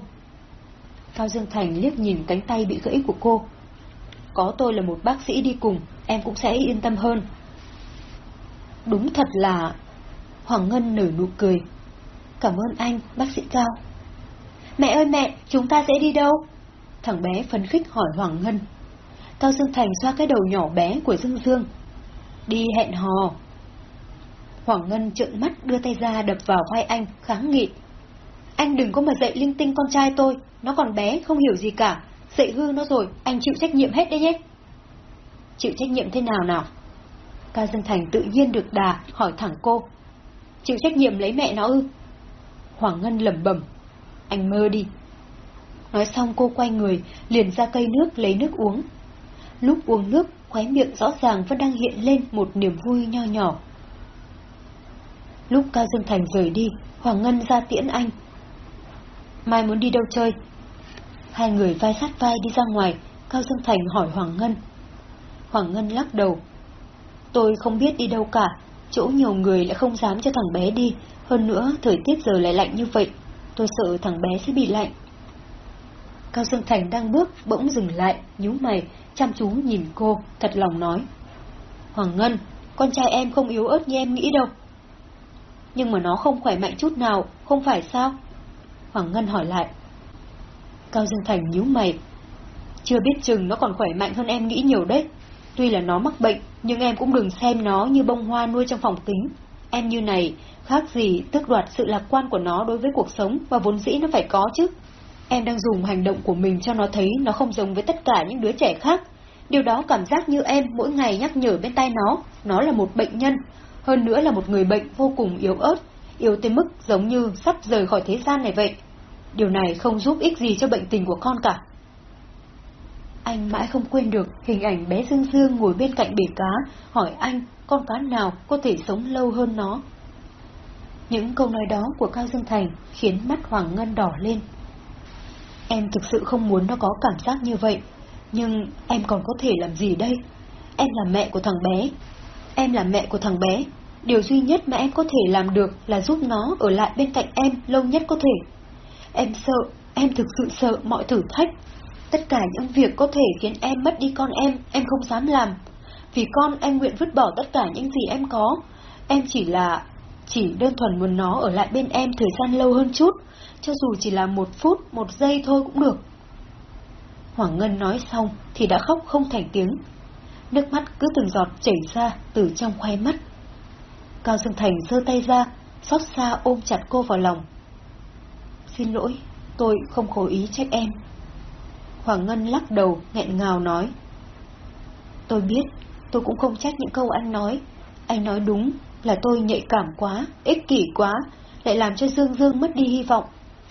S1: Cao Dương Thành liếc nhìn cánh tay bị gãy của cô. Có tôi là một bác sĩ đi cùng, em cũng sẽ yên tâm hơn. Đúng thật là... Hoàng Ngân nở nụ cười. Cảm ơn anh, bác sĩ Cao. Mẹ ơi mẹ, chúng ta sẽ đi đâu? Thằng bé phấn khích hỏi Hoàng Ngân. Cao Dương Thành xoa cái đầu nhỏ bé của Dương Dương. Đi hẹn hò. Hoàng Ngân trợn mắt đưa tay ra đập vào vai anh, kháng nghị. Anh đừng có mà dạy linh tinh con trai tôi, nó còn bé, không hiểu gì cả. Dạy hư nó rồi, anh chịu trách nhiệm hết đấy nhé chịu trách nhiệm thế nào nào? ca Dương Thành tự nhiên được đà, hỏi thẳng cô. Chịu trách nhiệm lấy mẹ nó ư? Hoàng Ngân lẩm bẩm. Anh mơ đi. Nói xong cô quay người, liền ra cây nước lấy nước uống. Lúc uống nước, khóe miệng rõ ràng vẫn đang hiện lên một niềm vui nho nhỏ. Lúc ca Dương Thành rời đi, Hoàng Ngân ra tiễn anh. Mai muốn đi đâu chơi? Hai người vai sát vai đi ra ngoài, Cao Dương Thành hỏi Hoàng Ngân. Hoàng Ngân lắc đầu. Tôi không biết đi đâu cả, chỗ nhiều người lại không dám cho thằng bé đi, hơn nữa thời tiết giờ lại lạnh như vậy, tôi sợ thằng bé sẽ bị lạnh. Cao Dương Thành đang bước, bỗng dừng lại, nhíu mày, chăm chú nhìn cô, thật lòng nói. Hoàng Ngân, con trai em không yếu ớt như em nghĩ đâu. Nhưng mà nó không khỏe mạnh chút nào, không phải sao? Hoàng Ngân hỏi lại. Cao Dương Thành nhíu mày. Chưa biết chừng nó còn khỏe mạnh hơn em nghĩ nhiều đấy. Tuy là nó mắc bệnh, nhưng em cũng đừng xem nó như bông hoa nuôi trong phòng kính. Em như này, khác gì tước đoạt sự lạc quan của nó đối với cuộc sống và vốn dĩ nó phải có chứ. Em đang dùng hành động của mình cho nó thấy nó không giống với tất cả những đứa trẻ khác. Điều đó cảm giác như em mỗi ngày nhắc nhở bên tai nó, nó là một bệnh nhân, hơn nữa là một người bệnh vô cùng yếu ớt, yếu tới mức giống như sắp rời khỏi thế gian này vậy. Điều này không giúp ích gì cho bệnh tình của con cả. Anh mãi không quên được hình ảnh bé Dương Dương ngồi bên cạnh bể cá, hỏi anh con cá nào có thể sống lâu hơn nó. Những câu nói đó của Cao Dương Thành khiến mắt Hoàng Ngân đỏ lên. Em thực sự không muốn nó có cảm giác như vậy, nhưng em còn có thể làm gì đây? Em là mẹ của thằng bé. Em là mẹ của thằng bé. Điều duy nhất mà em có thể làm được là giúp nó ở lại bên cạnh em lâu nhất có thể. Em sợ, em thực sự sợ mọi thử thách. Tất cả những việc có thể khiến em mất đi con em, em không dám làm. Vì con em nguyện vứt bỏ tất cả những gì em có. Em chỉ là... chỉ đơn thuần muốn nó ở lại bên em thời gian lâu hơn chút, cho dù chỉ là một phút, một giây thôi cũng được. Hoàng Ngân nói xong thì đã khóc không thành tiếng. Nước mắt cứ từng giọt chảy ra từ trong khoe mắt. Cao Dương Thành giơ tay ra, xót xa ôm chặt cô vào lòng. Xin lỗi, tôi không cố ý trách em. Hoàng Ngân lắc đầu, nghẹn ngào nói. Tôi biết, tôi cũng không trách những câu anh nói. Anh nói đúng là tôi nhạy cảm quá, ích kỷ quá, lại làm cho Dương Dương mất đi hy vọng.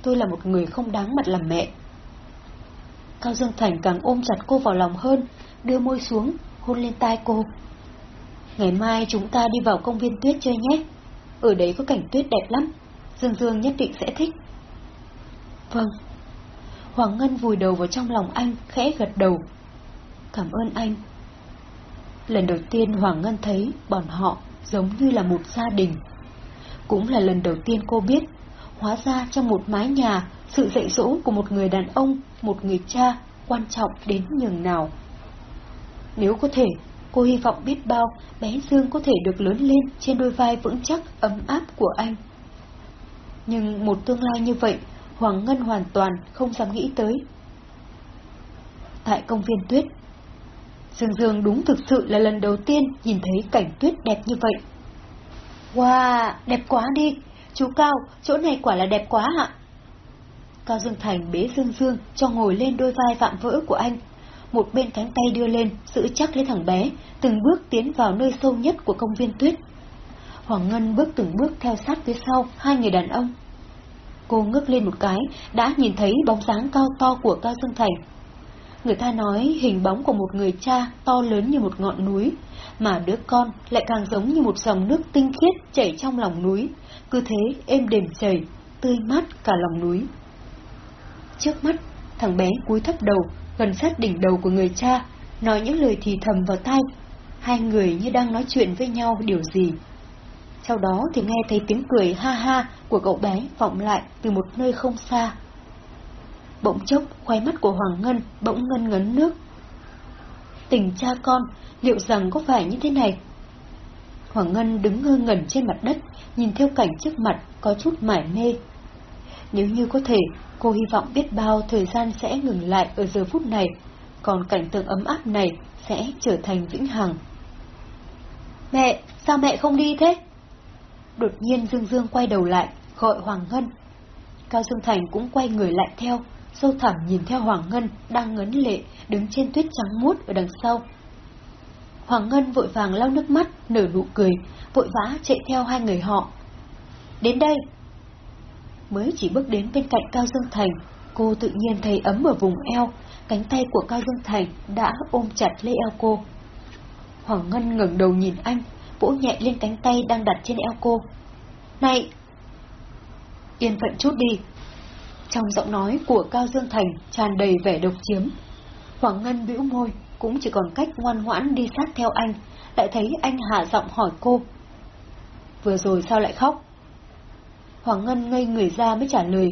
S1: Tôi là một người không đáng mặt làm mẹ. Cao Dương Thành càng ôm chặt cô vào lòng hơn, đưa môi xuống, hôn lên tai cô. Ngày mai chúng ta đi vào công viên tuyết chơi nhé. Ở đấy có cảnh tuyết đẹp lắm, Dương Dương nhất định sẽ thích. Vâng. Hoàng Ngân vùi đầu vào trong lòng anh, khẽ gật đầu. Cảm ơn anh. Lần đầu tiên Hoàng Ngân thấy bọn họ giống như là một gia đình. Cũng là lần đầu tiên cô biết, hóa ra trong một mái nhà, sự dạy dỗ của một người đàn ông, một người cha quan trọng đến nhường nào. Nếu có thể, cô hy vọng biết bao bé Dương có thể được lớn lên trên đôi vai vững chắc, ấm áp của anh. Nhưng một tương lai như vậy Hoàng Ngân hoàn toàn không dám nghĩ tới. Tại công viên tuyết, Dương Dương đúng thực sự là lần đầu tiên nhìn thấy cảnh tuyết đẹp như vậy. Wow, đẹp quá đi! Chú Cao, chỗ này quả là đẹp quá ạ! Cao Dương Thành bế Dương Dương cho ngồi lên đôi vai vạm vỡ của anh. Một bên cánh tay đưa lên, giữ chắc lấy thằng bé, từng bước tiến vào nơi sâu nhất của công viên tuyết. Hoàng Ngân bước từng bước theo sát phía sau hai người đàn ông. Cô ngước lên một cái, đã nhìn thấy bóng dáng cao to của Cao Dương Thành. Người ta nói hình bóng của một người cha to lớn như một ngọn núi, mà đứa con lại càng giống như một dòng nước tinh khiết chảy trong lòng núi, cứ thế êm đềm chảy, tươi mát cả lòng núi. Trước mắt, thằng bé cúi thấp đầu, gần sát đỉnh đầu của người cha, nói những lời thì thầm vào tai. Hai người như đang nói chuyện với nhau điều gì sau đó thì nghe thấy tiếng cười ha ha của cậu bé vọng lại từ một nơi không xa. Bỗng chốc, khoái mắt của Hoàng Ngân bỗng ngân ngấn nước. Tình cha con, liệu rằng có phải như thế này? Hoàng Ngân đứng ngơ ngẩn trên mặt đất, nhìn theo cảnh trước mặt có chút mải mê. Nếu như có thể, cô hy vọng biết bao thời gian sẽ ngừng lại ở giờ phút này, còn cảnh tượng ấm áp này sẽ trở thành vĩnh hằng. Mẹ, sao mẹ không đi thế? Đột nhiên Dương Dương quay đầu lại, gọi Hoàng Ngân. Cao Dương Thành cũng quay người lại theo, sâu thẳm nhìn theo Hoàng Ngân đang ngấn lệ đứng trên tuyết trắng muốt ở đằng sau. Hoàng Ngân vội vàng lau nước mắt, nở nụ cười, vội vã chạy theo hai người họ. Đến đây! Mới chỉ bước đến bên cạnh Cao Dương Thành, cô tự nhiên thấy ấm ở vùng eo, cánh tay của Cao Dương Thành đã ôm chặt lấy eo cô. Hoàng Ngân ngẩng đầu nhìn anh, vỗ nhẹ lên cánh tay đang đặt trên eo cô. Này! Yên phận chút đi. Trong giọng nói của Cao Dương Thành tràn đầy vẻ độc chiếm. Hoàng Ngân bĩu môi, cũng chỉ còn cách ngoan ngoãn đi sát theo anh, lại thấy anh hạ giọng hỏi cô. Vừa rồi sao lại khóc? Hoàng Ngân ngây người ra mới trả lời.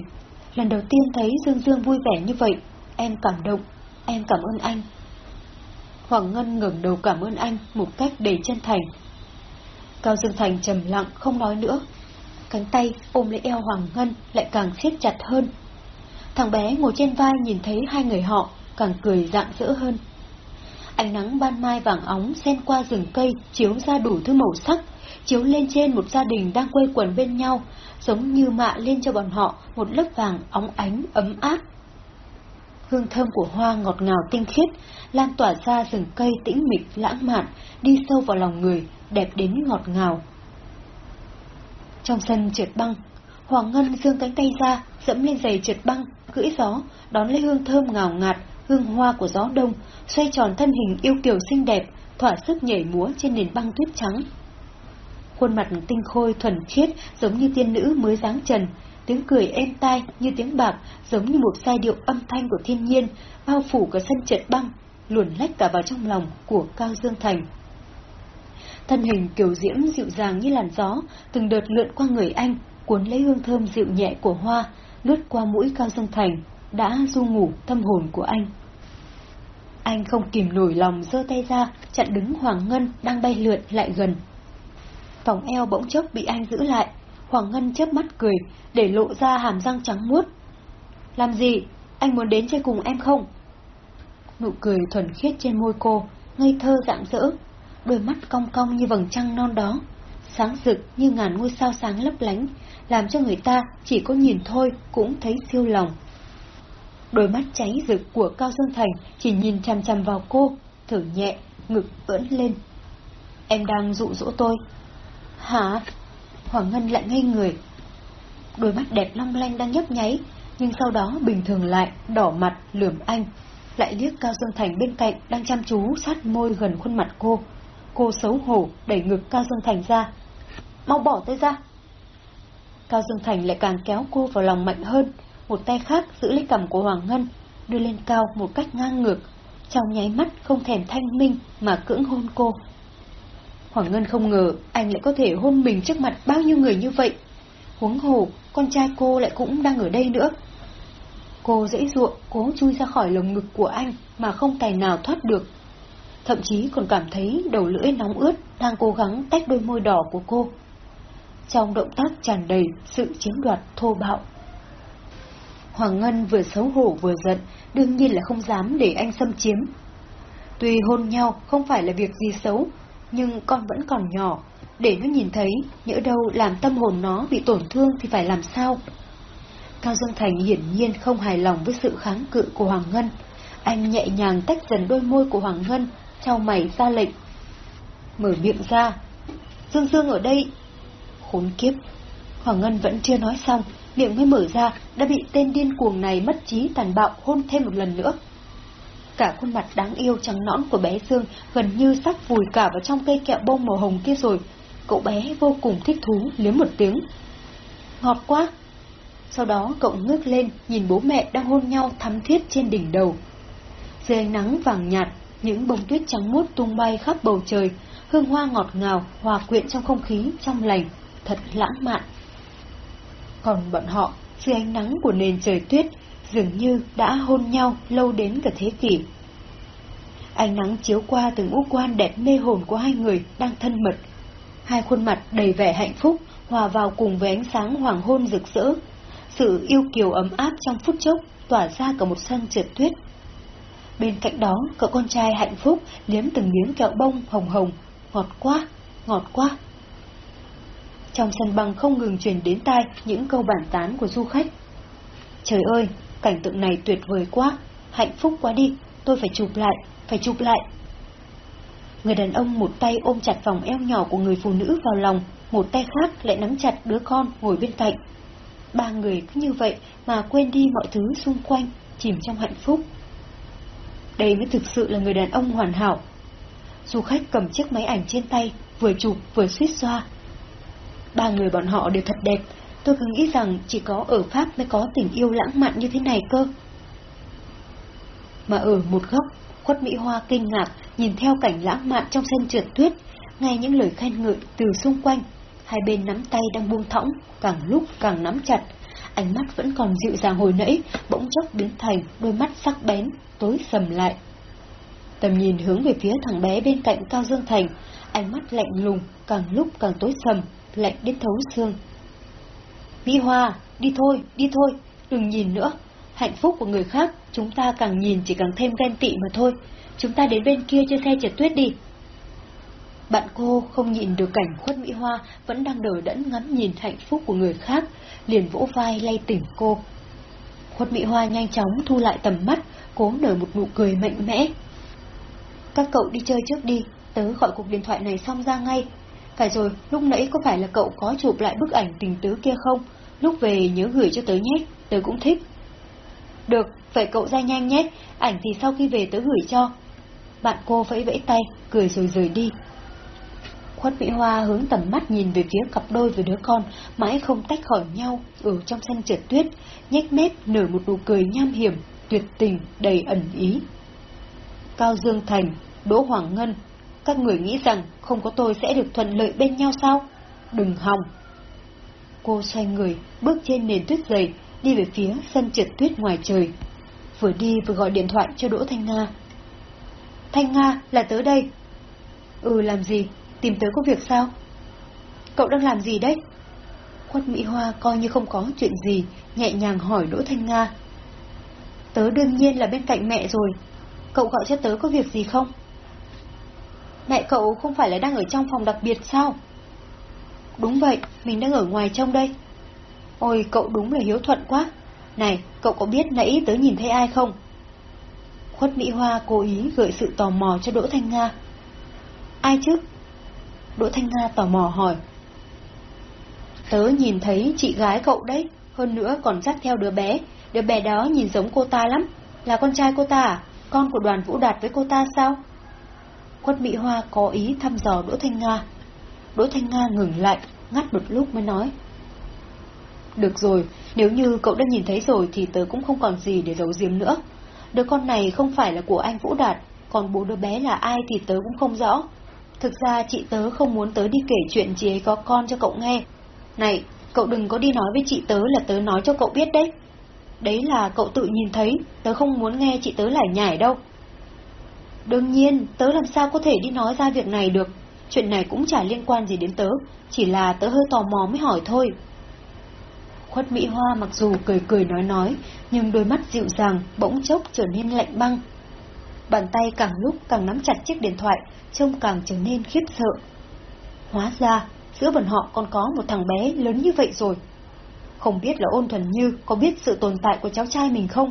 S1: Lần đầu tiên thấy Dương Dương vui vẻ như vậy, em cảm động, em cảm ơn anh. Hoàng Ngân ngẩng đầu cảm ơn anh một cách đầy chân thành. Cao Dương Thành trầm lặng không nói nữa. Cánh tay ôm lấy eo Hoàng Ngân lại càng siết chặt hơn. Thằng bé ngồi trên vai nhìn thấy hai người họ, càng cười rạng rỡ hơn. Ánh nắng ban mai vàng óng xen qua rừng cây chiếu ra đủ thứ màu sắc, chiếu lên trên một gia đình đang quây quần bên nhau, giống như mạ lên cho bọn họ một lớp vàng óng ánh ấm áp. Hương thơm của hoa ngọt ngào tinh khiết, lan tỏa ra rừng cây tĩnh mịch lãng mạn, đi sâu vào lòng người, đẹp đến ngọt ngào. Trong sân trượt băng, Hoàng Ngân dương cánh tay ra, dẫm lên giày trượt băng, cưỡi gió, đón lấy hương thơm ngào ngạt, hương hoa của gió đông, xoay tròn thân hình yêu kiều xinh đẹp, thỏa sức nhảy múa trên nền băng tuyết trắng. Khuôn mặt tinh khôi thuần khiết giống như tiên nữ mới dáng trần, tiếng cười êm tai như tiếng bạc giống như một giai điệu âm thanh của thiên nhiên, bao phủ cả sân trượt băng, luồn lách cả vào trong lòng của Cao Dương Thành. Thân hình kiều diễm dịu dàng như làn gió, từng đợt lượn qua người anh, cuốn lấy hương thơm dịu nhẹ của hoa, lướt qua mũi Cao Dương Thành, đã du ngủ tâm hồn của anh. Anh không kìm nổi lòng giơ tay ra, chặn đứng Hoàng Ngân đang bay lượn lại gần. Vòng eo bỗng chốc bị anh giữ lại, Hoàng Ngân chớp mắt cười, để lộ ra hàm răng trắng muốt. Làm gì? Anh muốn đến chơi cùng em không? Nụ cười thuần khiết trên môi cô, ngây thơ rạng rỡ, đôi mắt cong cong như vầng trăng non đó, sáng rực như ngàn ngôi sao sáng lấp lánh, làm cho người ta chỉ có nhìn thôi cũng thấy siêu lòng. Đôi mắt cháy rực của Cao Dương Thành chỉ nhìn chằm chằm vào cô, thở nhẹ, ngực ưỡn lên. Em đang dụ dỗ tôi. Hả? Hoàng Ngân lại ngây người. Đôi mắt đẹp long lanh đang nhấp nháy, nhưng sau đó bình thường lại, đỏ mặt, lườm anh. Lại liếc Cao Dương Thành bên cạnh đang chăm chú sát môi gần khuôn mặt cô. Cô xấu hổ đẩy ngực Cao Dương Thành ra. Mau bỏ tay ra! Cao Dương Thành lại càng kéo cô vào lòng mạnh hơn, một tay khác giữ lấy cầm của Hoàng Ngân, đưa lên cao một cách ngang ngược, trong nháy mắt không thèm thanh minh mà cưỡng hôn cô. Hoàng Ngân không ngờ anh lại có thể hôn mình trước mặt bao nhiêu người như vậy. Huống hồ, con trai cô lại cũng đang ở đây nữa. Cô dễ ruộng, cố chui ra khỏi lồng ngực của anh mà không tài nào thoát được. Thậm chí còn cảm thấy đầu lưỡi nóng ướt đang cố gắng tách đôi môi đỏ của cô. Trong động tác tràn đầy sự chiếm đoạt thô bạo. Hoàng Ngân vừa xấu hổ vừa giận, đương nhiên là không dám để anh xâm chiếm. Tuy hôn nhau không phải là việc gì xấu, nhưng con vẫn còn nhỏ, để nó nhìn thấy, nhỡ đâu làm tâm hồn nó bị tổn thương thì phải làm sao? Cao Dương Thành hiển nhiên không hài lòng với sự kháng cự của Hoàng Ngân. Anh nhẹ nhàng tách dần đôi môi của Hoàng Ngân, trao mày ra lệnh. Mở miệng ra. Dương Dương ở đây. Khốn kiếp. Hoàng Ngân vẫn chưa nói xong, miệng mới mở ra, đã bị tên điên cuồng này mất trí tàn bạo hôn thêm một lần nữa. Cả khuôn mặt đáng yêu trắng nõn của bé Dương gần như sắp vùi cả vào trong cây kẹo bông màu hồng kia rồi. Cậu bé vô cùng thích thú, liếm một tiếng. Ngọt quá! Sau đó cậu ngước lên, nhìn bố mẹ đang hôn nhau thắm thiết trên đỉnh đầu. Dưới ánh nắng vàng nhạt, những bông tuyết trắng mút tung bay khắp bầu trời, hương hoa ngọt ngào hòa quyện trong không khí trong lành, thật lãng mạn. Còn bọn họ, dưới ánh nắng của nền trời tuyết, dường như đã hôn nhau lâu đến cả thế kỷ. Ánh nắng chiếu qua từng ngũ quan đẹp mê hồn của hai người đang thân mật. Hai khuôn mặt đầy vẻ hạnh phúc hòa vào cùng với ánh sáng hoàng hôn rực rỡ. Sự yêu kiều ấm áp trong phút chốc tỏa ra cả một sân trượt tuyết. Bên cạnh đó, cậu con trai hạnh phúc liếm từng miếng kẹo bông hồng hồng, ngọt quá, ngọt quá. Trong sân băng không ngừng truyền đến tai những câu bản tán của du khách. Trời ơi, cảnh tượng này tuyệt vời quá, hạnh phúc quá đi, tôi phải chụp lại, phải chụp lại. Người đàn ông một tay ôm chặt vòng eo nhỏ của người phụ nữ vào lòng, một tay khác lại nắm chặt đứa con ngồi bên cạnh. Ba người cứ như vậy mà quên đi mọi thứ xung quanh, chìm trong hạnh phúc. Đây mới thực sự là người đàn ông hoàn hảo. Du khách cầm chiếc máy ảnh trên tay, vừa chụp vừa suýt xoa. Ba người bọn họ đều thật đẹp, tôi cứ nghĩ rằng chỉ có ở Pháp mới có tình yêu lãng mạn như thế này cơ. Mà ở một góc, khuất Mỹ Hoa kinh ngạc nhìn theo cảnh lãng mạn trong sân trượt tuyết, nghe những lời khen ngợi từ xung quanh. Hai bên nắm tay đang buông thõng, càng lúc càng nắm chặt. Ánh mắt vẫn còn dịu dàng hồi nãy, bỗng chốc biến thành đôi mắt sắc bén, tối sầm lại. Tầm nhìn hướng về phía thằng bé bên cạnh Cao Dương Thành, ánh mắt lạnh lùng, càng lúc càng tối sầm, lạnh đến thấu xương. Mỹ Hoa, đi thôi, đi thôi, đừng nhìn nữa. Hạnh phúc của người khác, chúng ta càng nhìn chỉ càng thêm ghen tị mà thôi. Chúng ta đến bên kia chơi xe trượt tuyết đi. Bạn cô không nhìn được cảnh khuất Mỹ Hoa vẫn đang đờ đẫn ngắm nhìn hạnh phúc của người khác, liền vỗ vai lay tỉnh cô. Khuất Mỹ Hoa nhanh chóng thu lại tầm mắt, cố nở một nụ cười mạnh mẽ. Các cậu đi chơi trước đi, tớ gọi cuộc điện thoại này xong ra ngay. Phải rồi, lúc nãy có phải là cậu có chụp lại bức ảnh tình tứ kia không? Lúc về nhớ gửi cho tớ nhé, tớ cũng thích. Được, vậy cậu ra nhanh nhé, ảnh thì sau khi về tớ gửi cho. Bạn cô vẫy vẫy tay, cười rồi rời đi. Khuất Mỹ Hoa hướng tầm mắt nhìn về phía cặp đôi với đứa con, mãi không tách khỏi nhau ở trong sân trượt tuyết, nhếch mép nở một nụ cười nham hiểm, tuyệt tình, đầy ẩn ý. Cao Dương Thành, Đỗ Hoàng Ngân, các người nghĩ rằng không có tôi sẽ được thuận lợi bên nhau sao? Đừng hòng! Cô xoay người, bước trên nền tuyết dày, đi về phía sân trượt tuyết ngoài trời. Vừa đi vừa gọi điện thoại cho Đỗ Thanh Nga. Thanh Nga, là tớ đây. Ừ, làm gì? Tìm tớ có việc sao? Cậu đang làm gì đấy? Khuất Mỹ Hoa coi như không có chuyện gì, nhẹ nhàng hỏi Đỗ Thanh Nga. Tớ đương nhiên là bên cạnh mẹ rồi. Cậu gọi cho tớ có việc gì không? Mẹ cậu không phải là đang ở trong phòng đặc biệt sao? Đúng vậy, mình đang ở ngoài trong đây. Ôi, cậu đúng là hiếu thuận quá. Này, cậu có biết nãy tớ nhìn thấy ai không? Khuất Mỹ Hoa cố ý gợi sự tò mò cho Đỗ Thanh Nga. Ai chứ? Đỗ Thanh Nga tò mò hỏi. Tớ nhìn thấy chị gái cậu đấy, hơn nữa còn dắt theo đứa bé. Đứa bé đó nhìn giống cô ta lắm. Là con trai cô ta à? Con của đoàn Vũ Đạt với cô ta sao? Khuất Mỹ Hoa có ý thăm dò Đỗ Thanh Nga. Đỗ Thanh Nga ngừng lại, ngắt một lúc mới nói. Được rồi, nếu như cậu đã nhìn thấy rồi thì tớ cũng không còn gì để giấu giếm nữa. Đứa con này không phải là của anh Vũ Đạt, còn bố đứa bé là ai thì tớ cũng không rõ. Thực ra chị tớ không muốn tớ đi kể chuyện chị ấy có con cho cậu nghe. Này, cậu đừng có đi nói với chị tớ là tớ nói cho cậu biết đấy. Đấy là cậu tự nhìn thấy, tớ không muốn nghe chị tớ lải nhải đâu. Đương nhiên, tớ làm sao có thể đi nói ra việc này được. Chuyện này cũng chả liên quan gì đến tớ, chỉ là tớ hơi tò mò mới hỏi thôi. Khuất Mỹ Hoa mặc dù cười cười nói nói, nhưng đôi mắt dịu dàng bỗng chốc trở nên lạnh băng. Bàn tay càng lúc càng nắm chặt chiếc điện thoại, trông càng trở nên khiếp sợ. Hóa ra, giữa bọn họ còn có một thằng bé lớn như vậy rồi. Không biết là ôn thuần như có biết sự tồn tại của cháu trai mình không?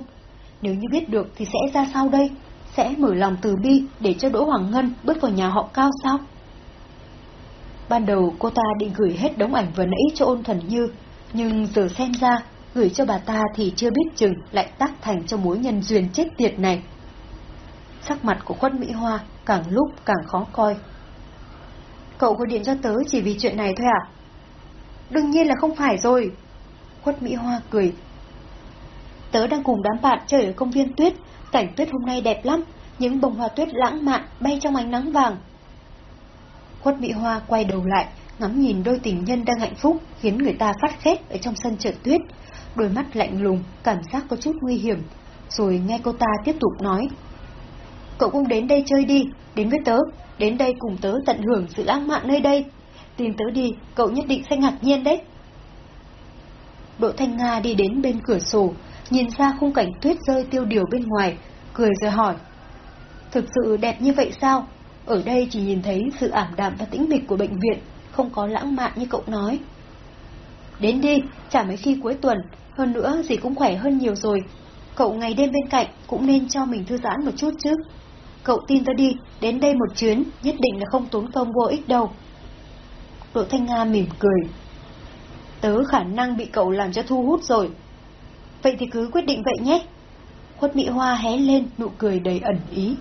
S1: Nếu như biết được thì sẽ ra sao đây? Sẽ mở lòng từ bi để cho Đỗ Hoàng Ngân bước vào nhà họ cao sao? Ban đầu cô ta định gửi hết đống ảnh vừa nãy cho ôn thuần như, nhưng giờ xem ra, gửi cho bà ta thì chưa biết chừng lại tác thành cho mối nhân duyên chết tiệt này. Sắc mặt của khuất Mỹ Hoa càng lúc càng khó coi. Cậu gọi điện cho tớ chỉ vì chuyện này thôi à? Đương nhiên là không phải rồi. Khuất Mỹ Hoa cười. Tớ đang cùng đám bạn chơi ở công viên tuyết, cảnh tuyết hôm nay đẹp lắm, những bông hoa tuyết lãng mạn bay trong ánh nắng vàng. Khuất Mỹ Hoa quay đầu lại, ngắm nhìn đôi tình nhân đang hạnh phúc, khiến người ta phát khét ở trong sân trượt tuyết. Đôi mắt lạnh lùng, cảm giác có chút nguy hiểm. Rồi nghe cô ta tiếp tục nói. Cậu cũng đến đây chơi đi, đến với tớ, đến đây cùng tớ tận hưởng sự lãng mạn nơi đây. Tìm tớ đi, cậu nhất định sẽ ngạc nhiên đấy. Đỗ Thanh Nga đi đến bên cửa sổ, nhìn ra khung cảnh tuyết rơi tiêu điều bên ngoài, cười rồi hỏi. Thực sự đẹp như vậy sao? Ở đây chỉ nhìn thấy sự ảm đạm và tĩnh mịch của bệnh viện, không có lãng mạn như cậu nói. Đến đi, chả mấy khi cuối tuần, hơn nữa gì cũng khỏe hơn nhiều rồi. Cậu ngày đêm bên cạnh cũng nên cho mình thư giãn một chút chứ. Cậu tin tôi đi, đến đây một chuyến, nhất định là không tốn công vô ích đâu. Đỗ Thanh Nga mỉm cười. Tớ khả năng bị cậu làm cho thu hút rồi. Vậy thì cứ quyết định vậy nhé. Khuất Mỹ Hoa hé lên nụ cười đầy ẩn ý.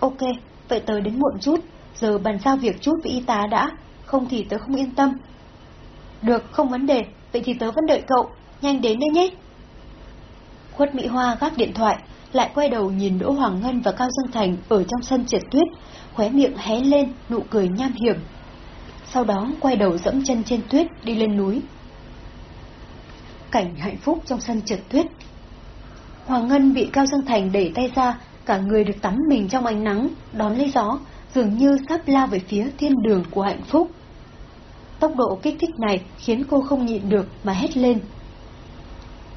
S1: Ok, vậy tớ đến muộn chút, giờ bàn giao việc chút với y tá đã, không thì tớ không yên tâm. Được, không vấn đề, vậy thì tớ vẫn đợi cậu, nhanh đến đây nhé. Khuất Mỹ Hoa gác điện thoại, lại quay đầu nhìn Đỗ Hoàng Ngân và Cao Dương Thành ở trong sân trượt tuyết, khóe miệng hé lên, nụ cười nham hiểm. Sau đó quay đầu dẫm chân trên tuyết đi lên núi. Cảnh hạnh phúc trong sân trượt tuyết. Hoàng Ngân bị Cao Dương Thành đẩy tay ra, cả người được tắm mình trong ánh nắng, đón lấy gió, dường như sắp lao về phía thiên đường của hạnh phúc. Tốc độ kích thích này khiến cô không nhịn được mà hét lên.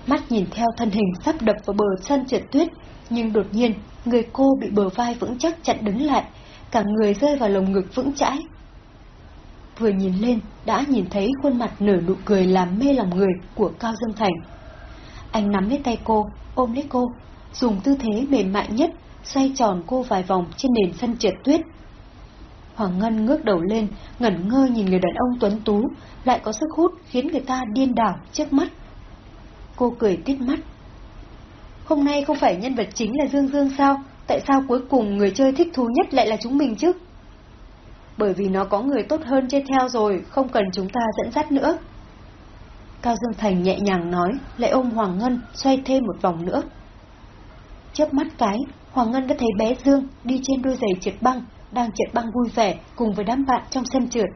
S1: Mắt nhìn theo thân hình sắp đập vào bờ sân trượt tuyết, nhưng đột nhiên, người cô bị bờ vai vững chắc chặn đứng lại, cả người rơi vào lồng ngực vững chãi. Vừa nhìn lên, đã nhìn thấy khuôn mặt nở nụ cười làm mê lòng người của Cao Dương Thành. Anh nắm lấy tay cô, ôm lấy cô, dùng tư thế mềm mại nhất, xoay tròn cô vài vòng trên nền sân trượt tuyết. Hoàng Ngân ngước đầu lên, ngẩn ngơ nhìn người đàn ông tuấn tú, lại có sức hút khiến người ta điên đảo trước mắt. Cô cười tít mắt. Hôm nay không phải nhân vật chính là Dương Dương sao? Tại sao cuối cùng người chơi thích thú nhất lại là chúng mình chứ? Bởi vì nó có người tốt hơn chơi theo rồi, không cần chúng ta dẫn dắt nữa. Cao Dương Thành nhẹ nhàng nói, lại ôm Hoàng Ngân xoay thêm một vòng nữa. Chớp mắt cái, Hoàng Ngân đã thấy bé Dương đi trên đôi giày trượt băng, đang chạy băng vui vẻ cùng với đám bạn trong sân trượt.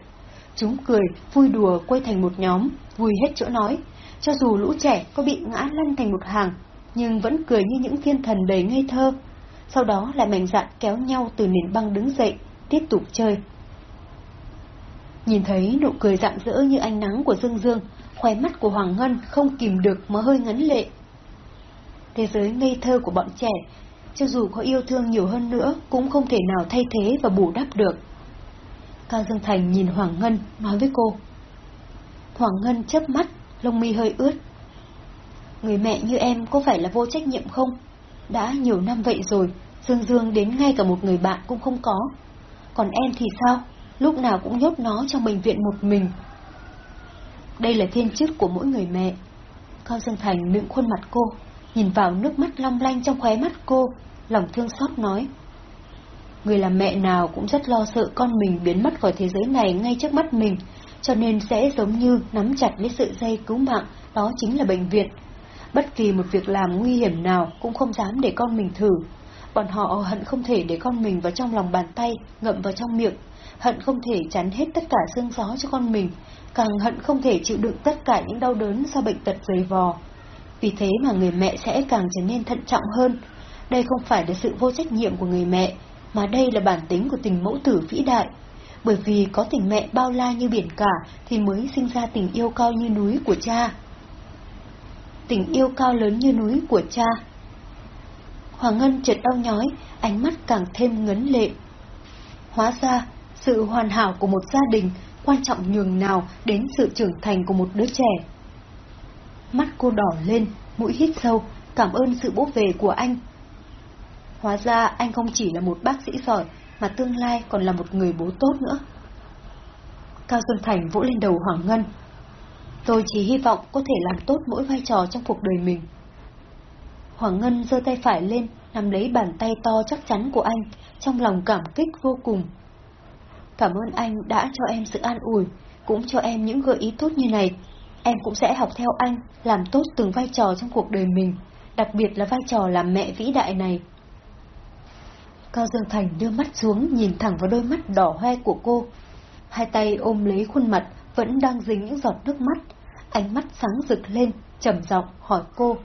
S1: Chúng cười, vui đùa quay thành một nhóm, vui hết chỗ nói. Cho dù lũ trẻ có bị ngã lăn thành một hàng, nhưng vẫn cười như những thiên thần đầy ngây thơ. Sau đó lại mạnh dạn kéo nhau từ nền băng đứng dậy, tiếp tục chơi. Nhìn thấy nụ cười rạng rỡ như ánh nắng của Dương Dương, khóe mắt của Hoàng Ngân không kìm được mà hơi ngấn lệ. Thế giới ngây thơ của bọn trẻ, cho dù có yêu thương nhiều hơn nữa, cũng không thể nào thay thế và bù đắp được. Cao Dương Thành nhìn Hoàng Ngân, nói với cô. Hoàng Ngân chớp mắt, lông mi hơi ướt. Người mẹ như em có phải là vô trách nhiệm không? Đã nhiều năm vậy rồi, Dương Dương đến ngay cả một người bạn cũng không có. Còn em thì sao? Lúc nào cũng nhốt nó trong bệnh viện một mình. Đây là thiên chức của mỗi người mẹ. Cao Dương Thành nựng khuôn mặt cô, nhìn vào nước mắt long lanh trong khóe mắt cô, lòng thương xót nói. Người làm mẹ nào cũng rất lo sợ con mình biến mất khỏi thế giới này ngay trước mắt mình, cho nên sẽ giống như nắm chặt lấy sự dây cứu mạng, đó chính là bệnh viện. Bất kỳ một việc làm nguy hiểm nào cũng không dám để con mình thử. Bọn họ hận không thể để con mình vào trong lòng bàn tay, ngậm vào trong miệng, hận không thể chắn hết tất cả xương gió cho con mình, càng hận không thể chịu đựng tất cả những đau đớn do bệnh tật dày vò. Vì thế mà người mẹ sẽ càng trở nên thận trọng hơn. Đây không phải là sự vô trách nhiệm của người mẹ, mà đây là bản tính của tình mẫu tử vĩ đại. Bởi vì có tình mẹ bao la như biển cả thì mới sinh ra tình yêu cao như núi của cha. Tình yêu cao lớn như núi của cha. Hoàng Ngân chợt đau nhói, ánh mắt càng thêm ngấn lệ. Hóa ra, sự hoàn hảo của một gia đình quan trọng nhường nào đến sự trưởng thành của một đứa trẻ. Mắt cô đỏ lên, mũi hít sâu, cảm ơn sự bố về của anh. Hóa ra anh không chỉ là một bác sĩ giỏi, mà tương lai còn là một người bố tốt nữa. Cao Xuân Thành vỗ lên đầu Hoàng Ngân. Tôi chỉ hy vọng có thể làm tốt mỗi vai trò trong cuộc đời mình. Hoàng Ngân giơ tay phải lên, nắm lấy bàn tay to chắc chắn của anh, trong lòng cảm kích vô cùng. Cảm ơn anh đã cho em sự an ủi, cũng cho em những gợi ý tốt như này. Em cũng sẽ học theo anh, làm tốt từng vai trò trong cuộc đời mình, đặc biệt là vai trò làm mẹ vĩ đại này. Cao Dương Thành đưa mắt xuống nhìn thẳng vào đôi mắt đỏ hoe của cô. Hai tay ôm lấy khuôn mặt vẫn đang dính những giọt nước mắt, ánh mắt sáng rực lên, trầm giọng hỏi cô.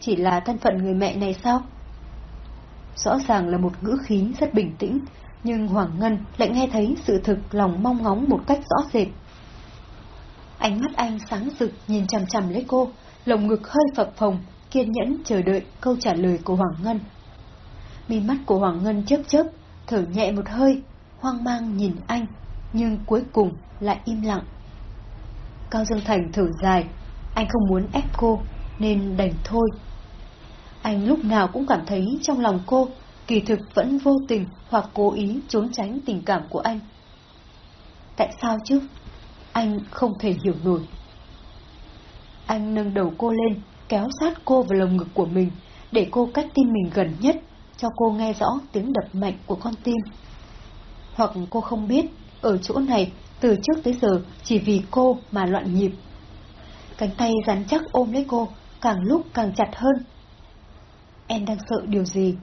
S1: Chỉ là thân phận người mẹ này sao? Rõ ràng là một ngữ khí rất bình tĩnh, nhưng Hoàng Ngân lại nghe thấy sự thực lòng mong ngóng một cách rõ rệt. Ánh mắt anh sáng rực nhìn chằm chằm lấy cô, lồng ngực hơi phập phồng, kiên nhẫn chờ đợi câu trả lời của Hoàng Ngân. Mi mắt của Hoàng Ngân chớp chớp, thở nhẹ một hơi, hoang mang nhìn anh, nhưng cuối cùng lại im lặng. Cao Dương Thành thở dài, anh không muốn ép cô, nên đành thôi. Anh lúc nào cũng cảm thấy trong lòng cô kỳ thực vẫn vô tình hoặc cố ý trốn tránh tình cảm của anh. Tại sao chứ? Anh không thể hiểu nổi. Anh nâng đầu cô lên, kéo sát cô vào lồng ngực của mình, để cô cách tim mình gần nhất, cho cô nghe rõ tiếng đập mạnh của con tim. Hoặc cô không biết, ở chỗ này, từ trước tới giờ, chỉ vì cô mà loạn nhịp. Cánh tay rắn chắc ôm lấy cô, càng lúc càng chặt hơn. Em đang sợ điều gì?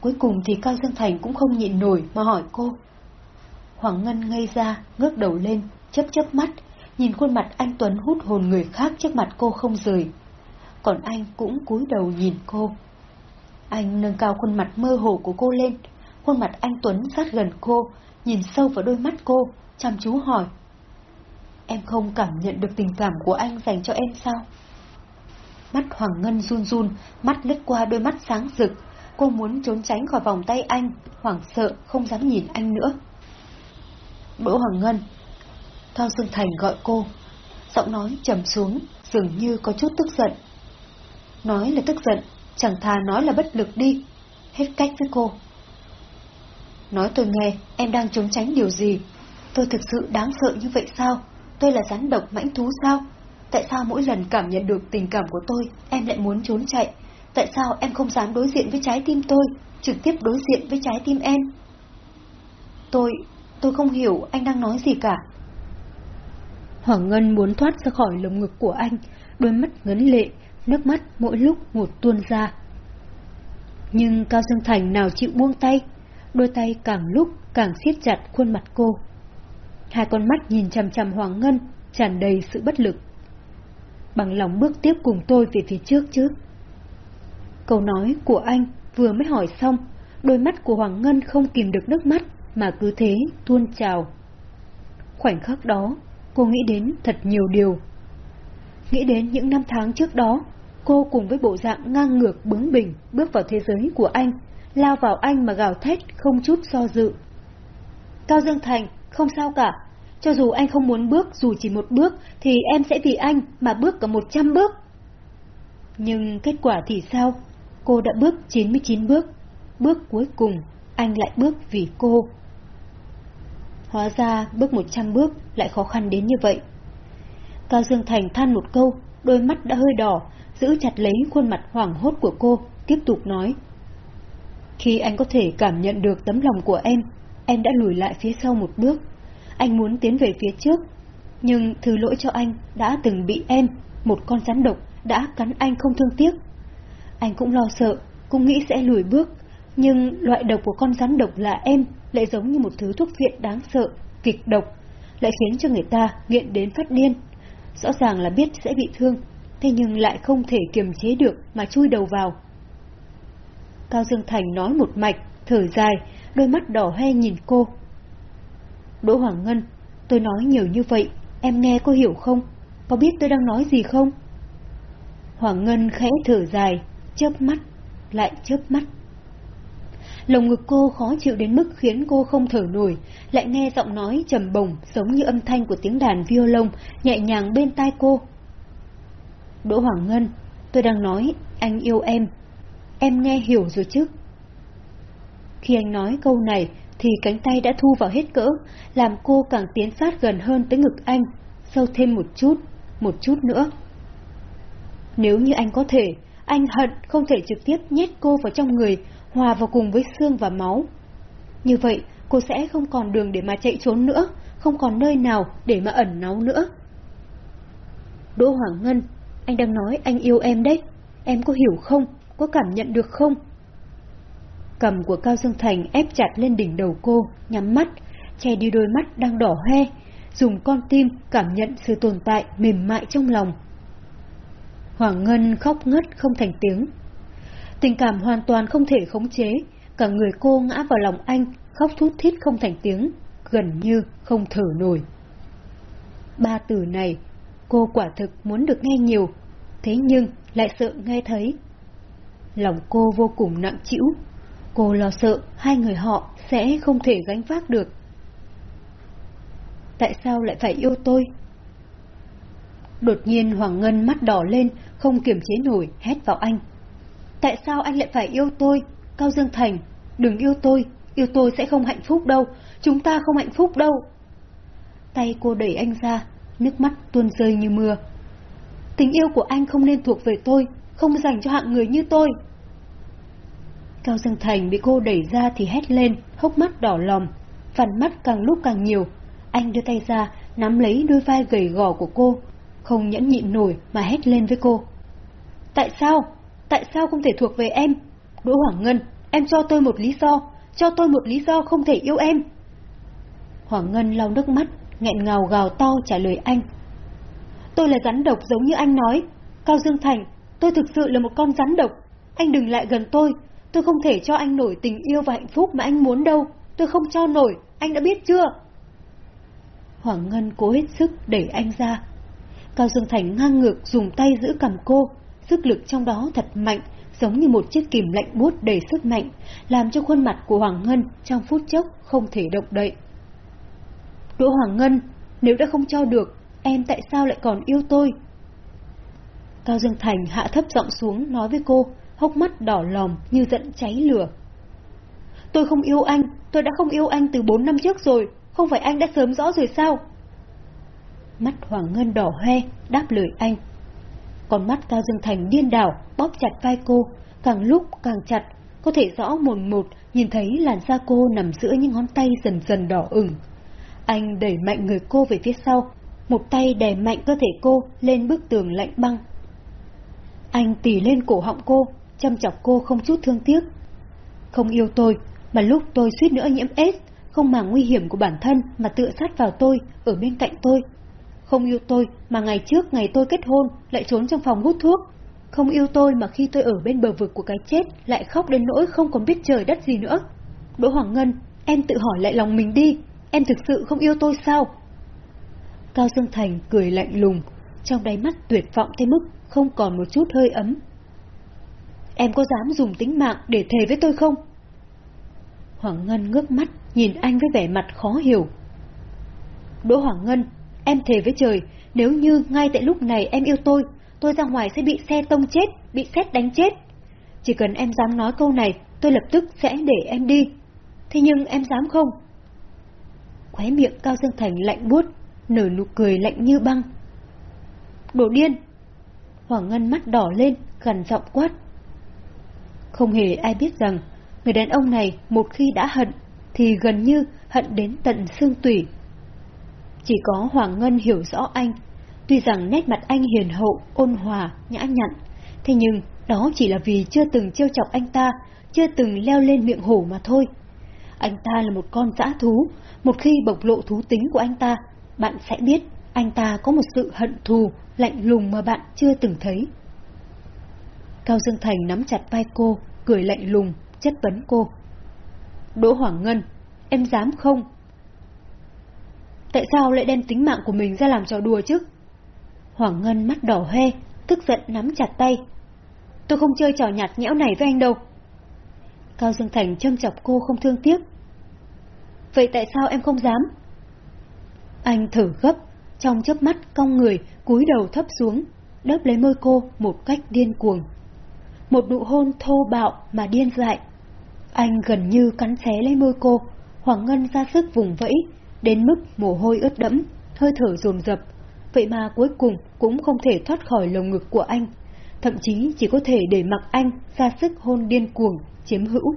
S1: Cuối cùng thì Cao Dương Thành cũng không nhịn nổi mà hỏi cô. Hoàng Ngân ngây ra, ngước đầu lên, chấp chớp mắt, nhìn khuôn mặt anh Tuấn hút hồn người khác trước mặt cô không rời. Còn anh cũng cúi đầu nhìn cô. Anh nâng cao khuôn mặt mơ hồ của cô lên, khuôn mặt anh Tuấn sát gần cô, nhìn sâu vào đôi mắt cô, chăm chú hỏi. Em không cảm nhận được tình cảm của anh dành cho em sao? Mắt Hoàng Ngân run run, mắt lướt qua đôi mắt sáng rực. Cô muốn trốn tránh khỏi vòng tay anh, hoảng sợ, không dám nhìn anh nữa. Đỗ Hoàng Ngân. Thao Dương Thành gọi cô. Giọng nói trầm xuống, dường như có chút tức giận. Nói là tức giận, chẳng thà nói là bất lực đi. Hết cách với cô. Nói tôi nghe, em đang trốn tránh điều gì? Tôi thực sự đáng sợ như vậy sao? Tôi là rắn độc mãnh thú sao? Tại sao mỗi lần cảm nhận được tình cảm của tôi, em lại muốn trốn chạy? Tại sao em không dám đối diện với trái tim tôi, trực tiếp đối diện với trái tim em? Tôi, tôi không hiểu anh đang nói gì cả. Hoàng Ngân muốn thoát ra khỏi lồng ngực của anh, đôi mắt ngấn lệ, nước mắt mỗi lúc một tuôn ra. Nhưng Cao Dương Thành nào chịu buông tay, đôi tay càng lúc càng siết chặt khuôn mặt cô. Hai con mắt nhìn chằm chằm Hoàng Ngân, tràn đầy sự bất lực. Bằng lòng bước tiếp cùng tôi về phía trước chứ. Câu nói của anh vừa mới hỏi xong, đôi mắt của Hoàng Ngân không kìm được nước mắt mà cứ thế tuôn trào. Khoảnh khắc đó, cô nghĩ đến thật nhiều điều. Nghĩ đến những năm tháng trước đó, cô cùng với bộ dạng ngang ngược bướng bỉnh bước vào thế giới của anh, lao vào anh mà gào thét không chút do dự. Cao Dương Thành, không sao cả. Cho dù anh không muốn bước dù chỉ một bước, thì em sẽ vì anh mà bước cả một trăm bước. Nhưng kết quả thì sao? Cô đã bước 99 bước. Bước cuối cùng, anh lại bước vì cô. Hóa ra bước 100 bước lại khó khăn đến như vậy. Cao Dương Thành than một câu, đôi mắt đã hơi đỏ, giữ chặt lấy khuôn mặt hoảng hốt của cô, tiếp tục nói. Khi anh có thể cảm nhận được tấm lòng của em, em đã lùi lại phía sau một bước. Anh muốn tiến về phía trước, nhưng thứ lỗi cho anh đã từng bị em, một con rắn độc, đã cắn anh không thương tiếc. Anh cũng lo sợ, cũng nghĩ sẽ lùi bước, nhưng loại độc của con rắn độc là em lại giống như một thứ thuốc viện đáng sợ, kịch độc, lại khiến cho người ta nghiện đến phát điên. Rõ ràng là biết sẽ bị thương, thế nhưng lại không thể kiềm chế được mà chui đầu vào. Cao Dương Thành nói một mạch, thở dài, đôi mắt đỏ hoe nhìn cô. Đỗ Hoàng Ngân, tôi nói nhiều như vậy, em nghe có hiểu không? Có biết tôi đang nói gì không? Hoàng Ngân khẽ thở dài, chớp mắt, lại chớp mắt. Lồng ngực cô khó chịu đến mức khiến cô không thở nổi, lại nghe giọng nói trầm bổng giống như âm thanh của tiếng đàn violon nhẹ nhàng bên tai cô. Đỗ Hoàng Ngân, tôi đang nói anh yêu em. Em nghe hiểu rồi chứ? Khi anh nói câu này thì cánh tay đã thu vào hết cỡ, làm cô càng tiến sát gần hơn tới ngực anh, sâu thêm một chút, một chút nữa. Nếu như anh có thể, anh hận không thể trực tiếp nhét cô vào trong người, hòa vào cùng với xương và máu. Như vậy, cô sẽ không còn đường để mà chạy trốn nữa, không còn nơi nào để mà ẩn náu nữa. Đỗ Hoàng Ngân, anh đang nói anh yêu em đấy, em có hiểu không, có cảm nhận được không? Cầm của Cao Dương Thành ép chặt lên đỉnh đầu cô, nhắm mắt, che đi đôi mắt đang đỏ hoe, dùng con tim cảm nhận sự tồn tại mềm mại trong lòng. Hoàng Ngân khóc ngất không thành tiếng. Tình cảm hoàn toàn không thể khống chế, cả người cô ngã vào lòng anh, khóc thút thít không thành tiếng, gần như không thở nổi. Ba từ này, cô quả thực muốn được nghe nhiều, thế nhưng lại sợ nghe thấy. Lòng cô vô cùng nặng chịu, cô lo sợ hai người họ sẽ không thể gánh vác được. Tại sao lại phải yêu tôi? Đột nhiên Hoàng Ngân mắt đỏ lên, không kiềm chế nổi, hét vào anh. Tại sao anh lại phải yêu tôi? Cao Dương Thành, đừng yêu tôi, yêu tôi sẽ không hạnh phúc đâu, chúng ta không hạnh phúc đâu. Tay cô đẩy anh ra, nước mắt tuôn rơi như mưa. Tình yêu của anh không nên thuộc về tôi, không dành cho hạng người như tôi. Cao Dương Thành bị cô đẩy ra thì hét lên, hốc mắt đỏ lòm, phản mắt càng lúc càng nhiều. Anh đưa tay ra, nắm lấy đôi vai gầy gò của cô, không nhẫn nhịn nổi mà hét lên với cô. Tại sao? Tại sao không thể thuộc về em? Đỗ Hoàng Ngân, em cho tôi một lý do, cho tôi một lý do không thể yêu em. Hoàng Ngân lau nước mắt, nghẹn ngào gào to trả lời anh. Tôi là rắn độc giống như anh nói. Cao Dương Thành, tôi thực sự là một con rắn độc. Anh đừng lại gần tôi, tôi không thể cho anh nổi tình yêu và hạnh phúc mà anh muốn đâu. Tôi không cho nổi, anh đã biết chưa? Hoàng Ngân cố hết sức đẩy anh ra. Cao Dương Thành ngang ngược dùng tay giữ cầm cô, sức lực trong đó thật mạnh, giống như một chiếc kìm lạnh buốt đầy sức mạnh, làm cho khuôn mặt của Hoàng Ngân trong phút chốc không thể động đậy. Đỗ Hoàng Ngân, nếu đã không cho được, em tại sao lại còn yêu tôi? Cao Dương Thành hạ thấp giọng xuống nói với cô, hốc mắt đỏ lòm như giận cháy lửa. Tôi không yêu anh, tôi đã không yêu anh từ bốn năm trước rồi, không phải anh đã sớm rõ rồi sao? Mắt Hoàng Ngân đỏ hoe, đáp lời anh con mắt Cao Dương Thành điên đảo, bóp chặt vai cô, càng lúc càng chặt, có thể rõ mồn một nhìn thấy làn da cô nằm giữa những ngón tay dần dần đỏ ửng. Anh đẩy mạnh người cô về phía sau, một tay đè mạnh cơ thể cô lên bức tường lạnh băng. Anh tỉ lên cổ họng cô, chăm chọc cô không chút thương tiếc. Không yêu tôi, mà lúc tôi suýt nữa nhiễm AIDS, không màng nguy hiểm của bản thân mà tựa sát vào tôi, ở bên cạnh tôi. Không yêu tôi mà ngày trước ngày tôi kết hôn lại trốn trong phòng hút thuốc. Không yêu tôi mà khi tôi ở bên bờ vực của cái chết lại khóc đến nỗi không còn biết trời đất gì nữa. Đỗ Hoàng Ngân, em tự hỏi lại lòng mình đi, em thực sự không yêu tôi sao? Cao Dương Thành cười lạnh lùng, trong đáy mắt tuyệt vọng tới mức không còn một chút hơi ấm. Em có dám dùng tính mạng để thề với tôi không? Hoàng Ngân ngước mắt, nhìn anh với vẻ mặt khó hiểu. Đỗ Hoàng Ngân, em thề với trời, nếu như ngay tại lúc này em yêu tôi, tôi ra ngoài sẽ bị xe tông chết, bị xét đánh chết. Chỉ cần em dám nói câu này, tôi lập tức sẽ để em đi. Thế nhưng em dám không? Khóe miệng Cao Dương Thành lạnh buốt, nở nụ cười lạnh như băng. Đồ điên! Hoàng Ngân mắt đỏ lên, gần giọng quát. Không hề ai biết rằng, người đàn ông này một khi đã hận, thì gần như hận đến tận xương tủy. Chỉ có Hoàng Ngân hiểu rõ anh, tuy rằng nét mặt anh hiền hậu, ôn hòa, nhã nhặn, thế nhưng đó chỉ là vì chưa từng trêu chọc anh ta, chưa từng leo lên miệng hổ mà thôi. Anh ta là một con dã thú, một khi bộc lộ thú tính của anh ta, bạn sẽ biết anh ta có một sự hận thù, lạnh lùng mà bạn chưa từng thấy. Cao Dương Thành nắm chặt vai cô, cười lạnh lùng, chất vấn cô. Đỗ Hoàng Ngân, em dám không? Tại sao lại đem tính mạng của mình ra làm trò đùa chứ? Hoàng Ngân mắt đỏ hoe, tức giận nắm chặt tay. Tôi không chơi trò nhạt nhẽo này với anh đâu. Cao Dương Thành châm chọc cô không thương tiếc. Vậy tại sao em không dám? Anh thở gấp, trong chớp mắt cong người, cúi đầu thấp xuống, đớp lấy môi cô một cách điên cuồng. Một nụ hôn thô bạo mà điên dại. Anh gần như cắn xé lấy môi cô, Hoàng Ngân ra sức vùng vẫy, đến mức mồ hôi ướt đẫm, hơi thở rồn rập, Vậy mà cuối cùng cũng không thể thoát khỏi lồng ngực của anh, thậm chí chỉ có thể để mặc anh ra sức hôn điên cuồng, chiếm hữu.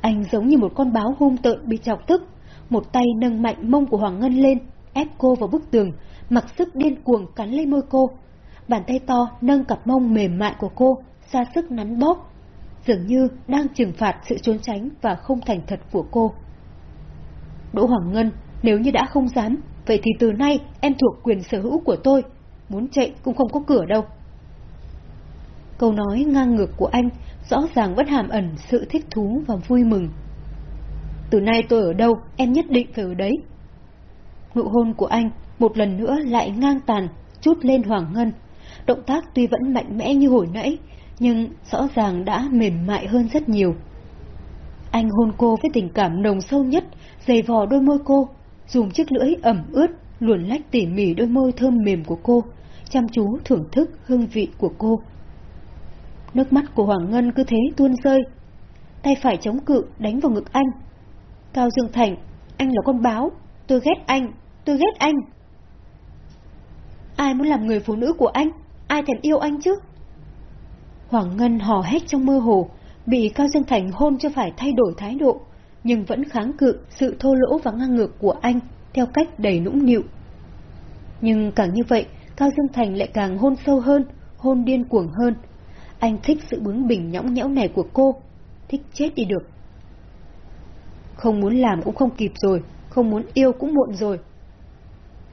S1: Anh giống như một con báo hung tợn bị chọc tức, một tay nâng mạnh mông của Hoàng Ngân lên, ép cô vào bức tường, mặc sức điên cuồng cắn lấy môi cô. Bàn tay to nâng cặp mông mềm mại của cô, ra sức nắn bóp, dường như đang trừng phạt sự trốn tránh và không thành thật của cô. Đỗ Hoàng Ngân, nếu như đã không dám, vậy thì từ nay em thuộc quyền sở hữu của tôi, muốn chạy cũng không có cửa đâu. Câu nói ngang ngược của anh rõ ràng vẫn hàm ẩn sự thích thú và vui mừng. Từ nay tôi ở đâu, em nhất định phải ở đấy. ngụ hôn của anh một lần nữa lại ngang tàn, chút lên Hoàng Ngân. Động tác tuy vẫn mạnh mẽ như hồi nãy, nhưng rõ ràng đã mềm mại hơn rất nhiều. Anh hôn cô với tình cảm nồng sâu nhất, dày vò đôi môi cô, dùng chiếc lưỡi ẩm ướt, luồn lách tỉ mỉ đôi môi thơm mềm của cô, chăm chú thưởng thức hương vị của cô. Nước mắt của Hoàng Ngân cứ thế tuôn rơi. tay phải chống cự đánh vào ngực anh. Cao Dương Thành, anh là con báo, tôi ghét anh, tôi ghét anh. Ai muốn làm người phụ nữ của anh? Ai thèm yêu anh chứ? Hoàng Ngân hò hét trong mơ hồ, bị Cao Dương Thành hôn cho phải thay đổi thái độ, nhưng vẫn kháng cự sự thô lỗ và ngang ngược của anh theo cách đầy nũng nịu. Nhưng càng như vậy, Cao Dương Thành lại càng hôn sâu hơn, hôn điên cuồng hơn. Anh thích sự bướng bỉnh nhõng nhẽo này của cô, thích chết đi được. Không muốn làm cũng không kịp rồi, không muốn yêu cũng muộn rồi.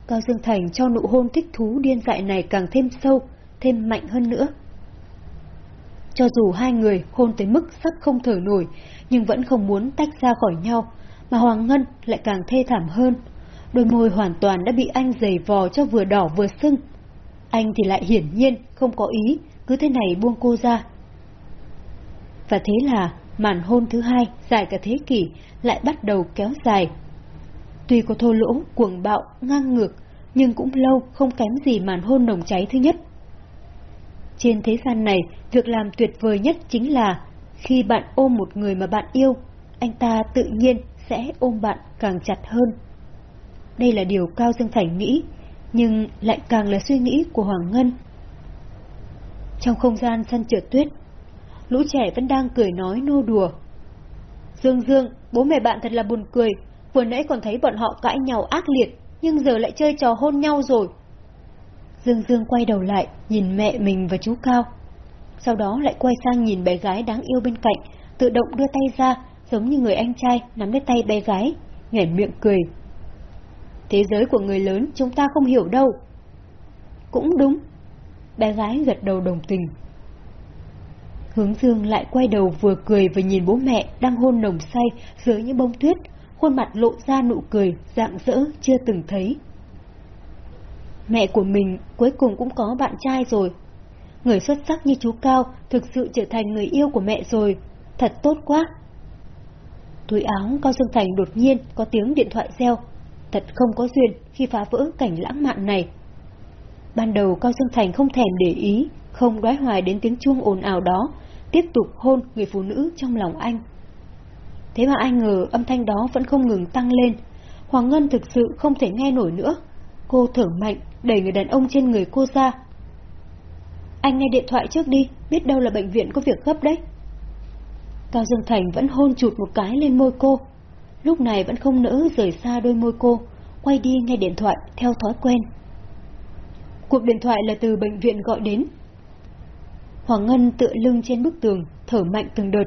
S1: Cao Dương Thành cho nụ hôn thích thú điên dại này càng thêm sâu, thêm mạnh hơn nữa. Cho dù hai người hôn tới mức sắp không thở nổi, nhưng vẫn không muốn tách ra khỏi nhau, mà Hoàng Ngân lại càng thê thảm hơn. Đôi môi hoàn toàn đã bị anh giày vò cho vừa đỏ vừa sưng. Anh thì lại hiển nhiên không có ý, cứ thế này buông cô ra. Và thế là màn hôn thứ hai dài cả thế kỷ lại bắt đầu kéo dài. Tuy có thô lỗ, cuồng bạo, ngang ngược, nhưng cũng lâu không kém gì màn hôn nồng cháy thứ nhất. Trên thế gian này, việc làm tuyệt vời nhất chính là khi bạn ôm một người mà bạn yêu, anh ta tự nhiên sẽ ôm bạn càng chặt hơn. Đây là điều Cao Dương Thành nghĩ, nhưng lại càng là suy nghĩ của Hoàng Ngân. Trong không gian sân trượt tuyết, lũ trẻ vẫn đang cười nói nô đùa. Dương Dương, bố mẹ bạn thật là buồn cười, vừa nãy còn thấy bọn họ cãi nhau ác liệt, nhưng giờ lại chơi trò hôn nhau rồi. Dương Dương quay đầu lại, nhìn mẹ mình và chú Cao. Sau đó lại quay sang nhìn bé gái đáng yêu bên cạnh, tự động đưa tay ra, giống như người anh trai nắm lấy tay bé gái, nhảy miệng cười. Thế giới của người lớn chúng ta không hiểu đâu. Cũng đúng. Bé gái gật đầu đồng tình. Hướng dương lại quay đầu vừa cười vừa nhìn bố mẹ đang hôn nồng say dưới những bông tuyết, khuôn mặt lộ ra nụ cười, dạng dỡ chưa từng thấy. Mẹ của mình cuối cùng cũng có bạn trai rồi. Người xuất sắc như chú Cao thực sự trở thành người yêu của mẹ rồi. Thật tốt quá. Túi áo Cao Dương Thành đột nhiên có tiếng điện thoại reo. Thật không có duyên khi phá vỡ cảnh lãng mạn này. Ban đầu Cao Dương Thành không thèm để ý, không đoái hoài đến tiếng chuông ồn ào đó, tiếp tục hôn người phụ nữ trong lòng anh. Thế mà ai ngờ âm thanh đó vẫn không ngừng tăng lên. Hoàng Ngân thực sự không thể nghe nổi nữa. Cô thở mạnh, đẩy người đàn ông trên người cô ra. Anh nghe điện thoại trước đi, biết đâu là bệnh viện có việc gấp đấy. Cao Dương Thành vẫn hôn chụt một cái lên môi cô. Lúc này vẫn không nỡ rời xa đôi môi cô, quay đi nghe điện thoại theo thói quen. Cuộc điện thoại là từ bệnh viện gọi đến. Hoàng Ngân tựa lưng trên bức tường, thở mạnh từng đợt.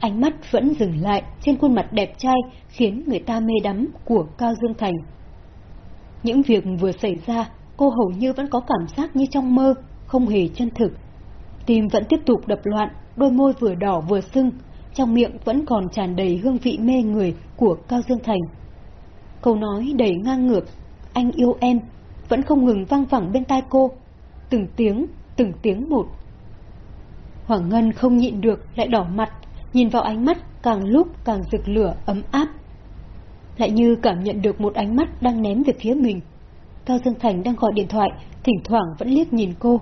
S1: Ánh mắt vẫn dừng lại trên khuôn mặt đẹp trai khiến người ta mê đắm của Cao Dương Thành. Những việc vừa xảy ra, cô hầu như vẫn có cảm giác như trong mơ, không hề chân thực. Tim vẫn tiếp tục đập loạn, đôi môi vừa đỏ vừa sưng, trong miệng vẫn còn tràn đầy hương vị mê người của Cao Dương Thành. Câu nói đầy ngang ngược, anh yêu em, vẫn không ngừng vang vẳng bên tai cô, từng tiếng, từng tiếng một. Hoàng Ngân không nhịn được, lại đỏ mặt, nhìn vào ánh mắt càng lúc càng rực lửa ấm áp lại như cảm nhận được một ánh mắt đang ném về phía mình. Cao Dương Thành đang gọi điện thoại, thỉnh thoảng vẫn liếc nhìn cô.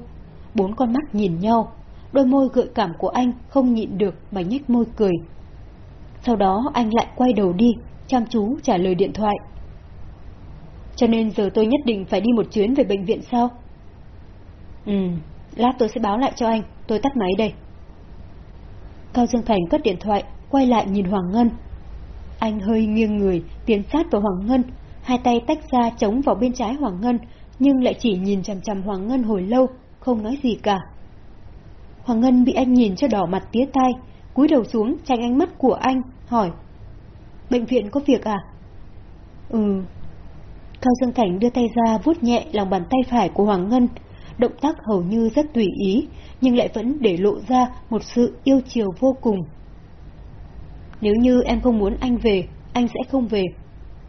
S1: Bốn con mắt nhìn nhau, đôi môi gợi cảm của anh không nhịn được mà nhếch môi cười. Sau đó anh lại quay đầu đi, chăm chú trả lời điện thoại. Cho nên giờ tôi nhất định phải đi một chuyến về bệnh viện sao? Ừ, lát tôi sẽ báo lại cho anh, tôi tắt máy đây. Cao Dương Thành cất điện thoại, quay lại nhìn Hoàng Ngân, anh hơi nghiêng người, tiến sát vào Hoàng Ngân, hai tay tách ra chống vào bên trái Hoàng Ngân, nhưng lại chỉ nhìn chằm chằm Hoàng Ngân hồi lâu, không nói gì cả. Hoàng Ngân bị anh nhìn cho đỏ mặt tía tai, cúi đầu xuống tránh ánh mắt của anh, hỏi. Bệnh viện có việc à? Ừ. Cao Dương Cảnh đưa tay ra vuốt nhẹ lòng bàn tay phải của Hoàng Ngân, động tác hầu như rất tùy ý, nhưng lại vẫn để lộ ra một sự yêu chiều vô cùng. Nếu như em không muốn anh về, anh sẽ không về.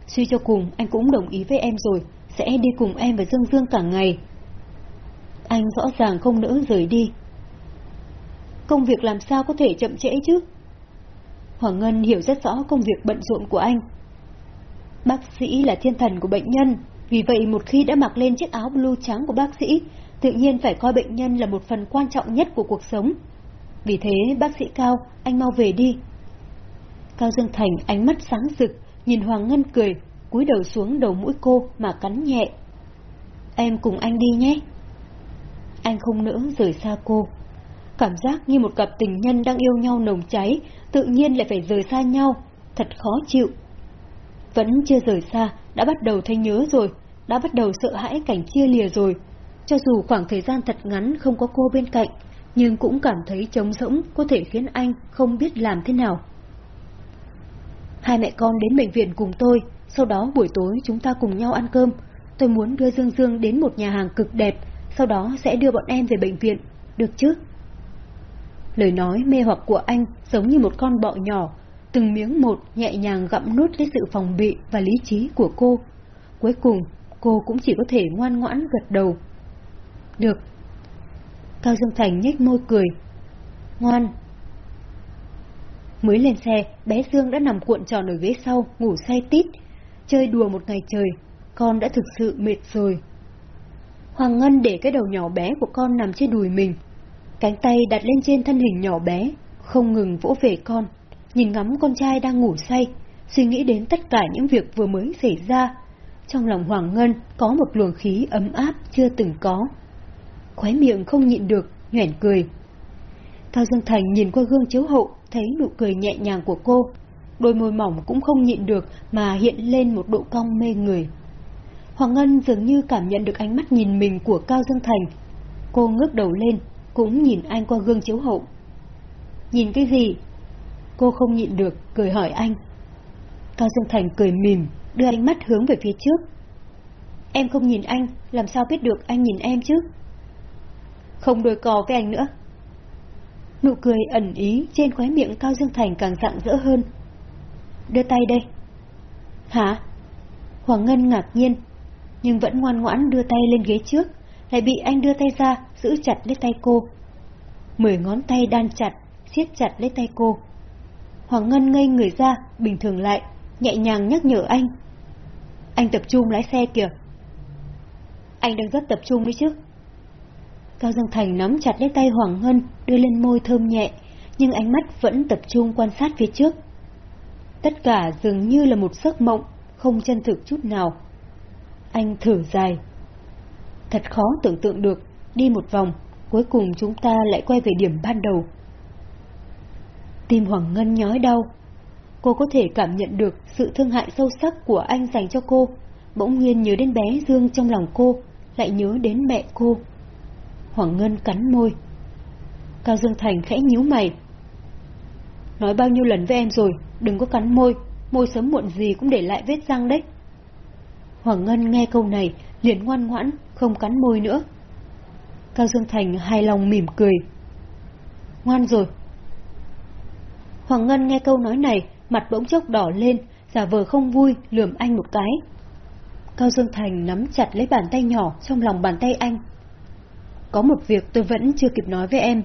S1: Suy cho cùng, anh cũng đồng ý với em rồi, sẽ đi cùng em và Dương Dương cả ngày. Anh rõ ràng không nỡ rời đi. Công việc làm sao có thể chậm trễ chứ? Hoàng Ngân hiểu rất rõ công việc bận rộn của anh. Bác sĩ là thiên thần của bệnh nhân, vì vậy một khi đã mặc lên chiếc áo blue trắng của bác sĩ, tự nhiên phải coi bệnh nhân là một phần quan trọng nhất của cuộc sống. Vì thế, bác sĩ Cao, anh mau về đi, Cao Dương Thành ánh mắt sáng rực, nhìn Hoàng Ngân cười, cúi đầu xuống đầu mũi cô mà cắn nhẹ. Em cùng anh đi nhé. Anh không nỡ rời xa cô. Cảm giác như một cặp tình nhân đang yêu nhau nồng cháy, tự nhiên lại phải rời xa nhau, thật khó chịu. Vẫn chưa rời xa, đã bắt đầu thấy nhớ rồi, đã bắt đầu sợ hãi cảnh chia lìa rồi. Cho dù khoảng thời gian thật ngắn không có cô bên cạnh, nhưng cũng cảm thấy trống rỗng có thể khiến anh không biết làm thế nào. Hai mẹ con đến bệnh viện cùng tôi, sau đó buổi tối chúng ta cùng nhau ăn cơm. Tôi muốn đưa Dương Dương đến một nhà hàng cực đẹp, sau đó sẽ đưa bọn em về bệnh viện, được chứ? Lời nói mê hoặc của anh giống như một con bọ nhỏ, từng miếng một nhẹ nhàng gặm nuốt lấy sự phòng bị và lý trí của cô. Cuối cùng, cô cũng chỉ có thể ngoan ngoãn gật đầu. Được. Cao Dương Thành nhếch môi cười. Ngoan. Mới lên xe, bé Dương đã nằm cuộn tròn ở ghế sau, ngủ say tít. Chơi đùa một ngày trời, con đã thực sự mệt rồi. Hoàng Ngân để cái đầu nhỏ bé của con nằm trên đùi mình. Cánh tay đặt lên trên thân hình nhỏ bé, không ngừng vỗ về con, nhìn ngắm con trai đang ngủ say, suy nghĩ đến tất cả những việc vừa mới xảy ra. Trong lòng Hoàng Ngân có một luồng khí ấm áp chưa từng có. Khóe miệng không nhịn được, nhoẻn cười. Cao Dương Thành nhìn qua gương chiếu hậu, thấy nụ cười nhẹ nhàng của cô. Đôi môi mỏng cũng không nhịn được mà hiện lên một độ cong mê người. Hoàng Ngân dường như cảm nhận được ánh mắt nhìn mình của Cao Dương Thành. Cô ngước đầu lên, cũng nhìn anh qua gương chiếu hậu. Nhìn cái gì? Cô không nhịn được, cười hỏi anh. Cao Dương Thành cười mỉm, đưa ánh mắt hướng về phía trước. Em không nhìn anh, làm sao biết được anh nhìn em chứ? Không đôi cò với anh nữa. Nụ cười ẩn ý trên khóe miệng Cao Dương Thành càng rạng rỡ hơn. Đưa tay đây. Hả? Hoàng Ngân ngạc nhiên, nhưng vẫn ngoan ngoãn đưa tay lên ghế trước, lại bị anh đưa tay ra, giữ chặt lấy tay cô. Mười ngón tay đan chặt, siết chặt lấy tay cô. Hoàng Ngân ngây người ra, bình thường lại, nhẹ nhàng nhắc nhở anh. Anh tập trung lái xe kìa. Anh đang rất tập trung đấy chứ. Cao Dương Thành nắm chặt lấy tay Hoàng Ngân, đưa lên môi thơm nhẹ, nhưng ánh mắt vẫn tập trung quan sát phía trước. Tất cả dường như là một giấc mộng, không chân thực chút nào. Anh thở dài. Thật khó tưởng tượng được, đi một vòng, cuối cùng chúng ta lại quay về điểm ban đầu. Tim Hoàng Ngân nhói đau. Cô có thể cảm nhận được sự thương hại sâu sắc của anh dành cho cô, bỗng nhiên nhớ đến bé Dương trong lòng cô, lại nhớ đến mẹ cô. Hoàng Ngân cắn môi. Cao Dương Thành khẽ nhíu mày. Nói bao nhiêu lần với em rồi, đừng có cắn môi, môi sớm muộn gì cũng để lại vết răng đấy. Hoàng Ngân nghe câu này, liền ngoan ngoãn, không cắn môi nữa. Cao Dương Thành hài lòng mỉm cười. Ngoan rồi. Hoàng Ngân nghe câu nói này, mặt bỗng chốc đỏ lên, giả vờ không vui, lườm anh một cái. Cao Dương Thành nắm chặt lấy bàn tay nhỏ trong lòng bàn tay anh. Có một việc tôi vẫn chưa kịp nói với em.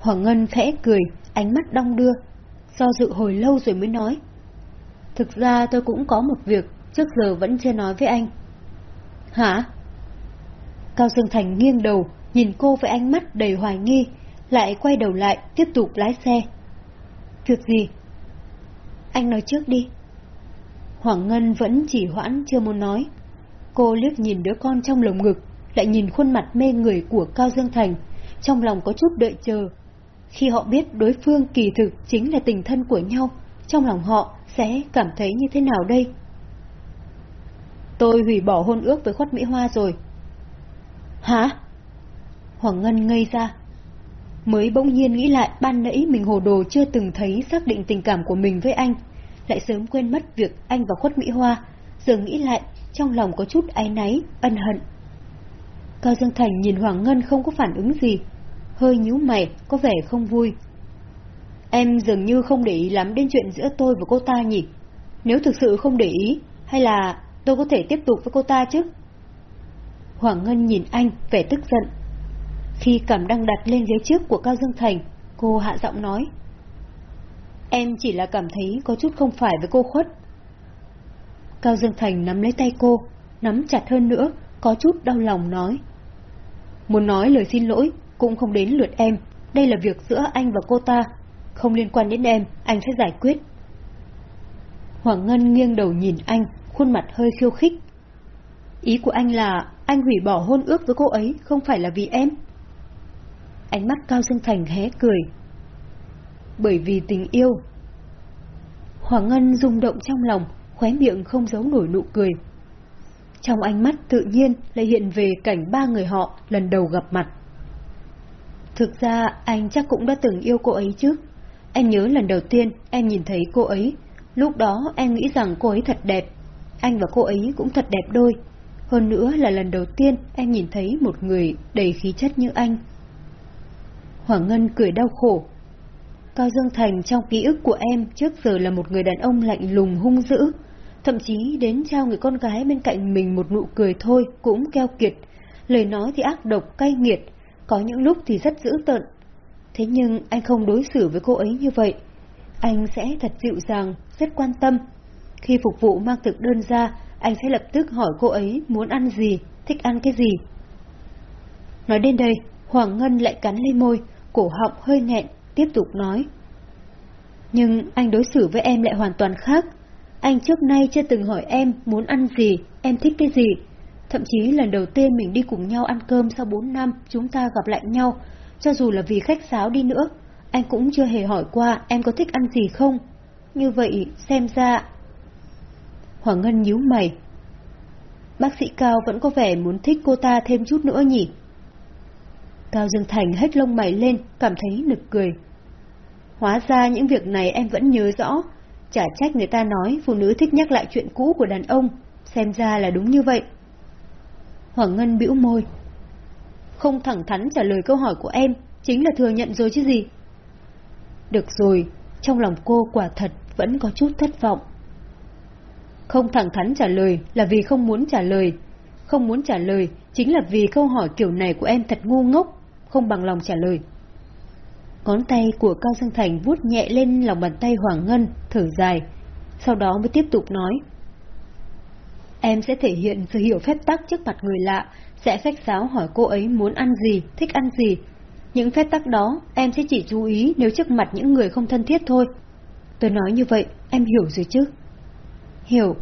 S1: Hoàng Ngân khẽ cười, ánh mắt đong đưa, do dự hồi lâu rồi mới nói. Thực ra tôi cũng có một việc trước giờ vẫn chưa nói với anh. Hả? Cao Dương Thành nghiêng đầu, nhìn cô với ánh mắt đầy hoài nghi, lại quay đầu lại, tiếp tục lái xe. Việc gì? Anh nói trước đi. Hoàng Ngân vẫn chỉ hoãn chưa muốn nói. Cô liếc nhìn đứa con trong lồng ngực, lại nhìn khuôn mặt mê người của Cao Dương Thành, trong lòng có chút đợi chờ. Khi họ biết đối phương kỳ thực chính là tình thân của nhau, trong lòng họ sẽ cảm thấy như thế nào đây? Tôi hủy bỏ hôn ước với khuất Mỹ Hoa rồi. Hả? Hoàng Ngân ngây ra. Mới bỗng nhiên nghĩ lại ban nãy mình hồ đồ chưa từng thấy xác định tình cảm của mình với anh, lại sớm quên mất việc anh và khuất Mỹ Hoa, giờ nghĩ lại trong lòng có chút áy náy, ân hận. Cao Dương Thành nhìn Hoàng Ngân không có phản ứng gì, hơi nhíu mày, có vẻ không vui. Em dường như không để ý lắm đến chuyện giữa tôi và cô ta nhỉ? Nếu thực sự không để ý, hay là tôi có thể tiếp tục với cô ta chứ? Hoàng Ngân nhìn anh, vẻ tức giận. Khi cầm đang đặt lên ghế trước của Cao Dương Thành, cô hạ giọng nói. Em chỉ là cảm thấy có chút không phải với cô khuất. Cao Dương Thành nắm lấy tay cô, nắm chặt hơn nữa, có chút đau lòng nói. Muốn nói lời xin lỗi, cũng không đến lượt em, đây là việc giữa anh và cô ta. Không liên quan đến em, anh sẽ giải quyết, Hoàng Ngân nghiêng đầu nhìn anh, khuôn mặt hơi khiêu khích. Ý của anh là anh hủy bỏ hôn ước với cô ấy không phải là vì em. Ánh mắt Cao Dương Thành hé cười. Bởi vì tình yêu. Hoàng Ngân rung động trong lòng, khóe miệng không giấu nổi nụ cười. Trong ánh mắt tự nhiên lại hiện về cảnh ba người họ lần đầu gặp mặt. Thực ra anh chắc cũng đã từng yêu cô ấy chứ. Em nhớ lần đầu tiên em nhìn thấy cô ấy, lúc đó em nghĩ rằng cô ấy thật đẹp. Anh và cô ấy cũng thật đẹp đôi. Hơn nữa là lần đầu tiên em nhìn thấy một người đầy khí chất như anh. Hoàng Ngân cười đau khổ. Cao Dương Thành trong ký ức của em trước giờ là một người đàn ông lạnh lùng hung dữ, thậm chí đến trao người con gái bên cạnh mình một nụ cười thôi cũng keo kiệt, lời nói thì ác độc cay nghiệt, có những lúc thì rất dữ tợn. Thế nhưng anh không đối xử với cô ấy như vậy. Anh sẽ thật dịu dàng, rất quan tâm. Khi phục vụ mang thực đơn ra, anh sẽ lập tức hỏi cô ấy muốn ăn gì, thích ăn cái gì. Nói đến đây, Hoàng Ngân lại cắn lên môi, cổ họng hơi nghẹn, tiếp tục nói. Nhưng anh đối xử với em lại hoàn toàn khác. Anh trước nay chưa từng hỏi em muốn ăn gì, em thích cái gì. Thậm chí lần đầu tiên mình đi cùng nhau ăn cơm sau 4 năm chúng ta gặp lại nhau, cho dù là vì khách sáo đi nữa, anh cũng chưa hề hỏi qua em có thích ăn gì không. Như vậy, xem ra... Hoàng Ngân nhíu mày. Bác sĩ Cao vẫn có vẻ muốn thích cô ta thêm chút nữa nhỉ? Cao Dương Thành hết lông mày lên, cảm thấy nực cười. Hóa ra những việc này em vẫn nhớ rõ, chả trách người ta nói phụ nữ thích nhắc lại chuyện cũ của đàn ông, xem ra là đúng như vậy. Hoàng Ngân bĩu môi. Không thẳng thắn trả lời câu hỏi của em, chính là thừa nhận rồi chứ gì. Được rồi, trong lòng cô quả thật vẫn có chút thất vọng. Không thẳng thắn trả lời là vì không muốn trả lời. Không muốn trả lời chính là vì câu hỏi kiểu này của em thật ngu ngốc, không bằng lòng trả lời. Ngón tay của Cao Dương Thành vuốt nhẹ lên lòng bàn tay Hoàng Ngân, thở dài, sau đó mới tiếp tục nói. Em sẽ thể hiện sự hiểu phép tắc trước mặt người lạ, sẽ khách sáo hỏi cô ấy muốn ăn gì, thích ăn gì. Những phép tắc đó em sẽ chỉ chú ý nếu trước mặt những người không thân thiết thôi. Tôi nói như vậy, em hiểu rồi chứ? Hiểu.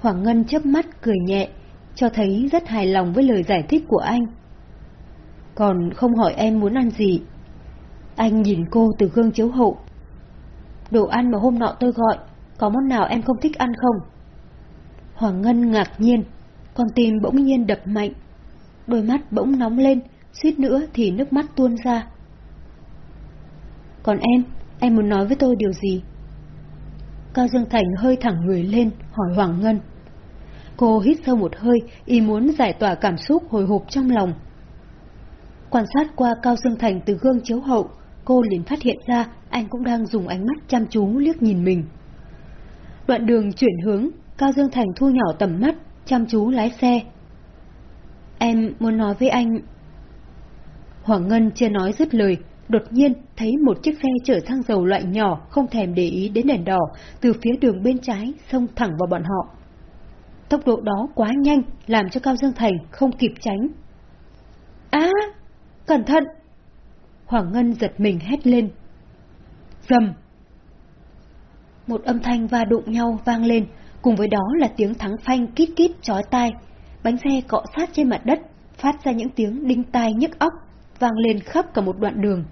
S1: Hoàng Ngân chớp mắt cười nhẹ, cho thấy rất hài lòng với lời giải thích của anh. Còn không hỏi em muốn ăn gì. Anh nhìn cô từ gương chiếu hậu. Đồ ăn mà hôm nọ tôi gọi, có món nào em không thích ăn không? Hoàng Ngân ngạc nhiên, con tim bỗng nhiên đập mạnh. Đôi mắt bỗng nóng lên, suýt nữa thì nước mắt tuôn ra. Còn em, em muốn nói với tôi điều gì? Cao Dương Thành hơi thẳng người lên, hỏi Hoàng Ngân. Cô hít sâu một hơi, ý muốn giải tỏa cảm xúc hồi hộp trong lòng. Quan sát qua Cao Dương Thành từ gương chiếu hậu, cô liền phát hiện ra anh cũng đang dùng ánh mắt chăm chú liếc nhìn mình. Đoạn đường chuyển hướng, Cao Dương Thành thu nhỏ tầm mắt, chăm chú lái xe. Em muốn nói với anh... Hoàng Ngân chưa nói dứt lời, đột nhiên thấy một chiếc xe chở xăng dầu loại nhỏ không thèm để ý đến đèn đỏ từ phía đường bên trái xông thẳng vào bọn họ. Tốc độ đó quá nhanh làm cho Cao Dương Thành không kịp tránh. Á! cẩn thận! Hoàng Ngân giật mình hét lên. Dầm! Một âm thanh va đụng nhau vang lên, cùng với đó là tiếng thắng phanh kít kít chói tai. Bánh xe cọ sát trên mặt đất, phát ra những tiếng đinh tai nhức óc, vang lên khắp cả một đoạn đường.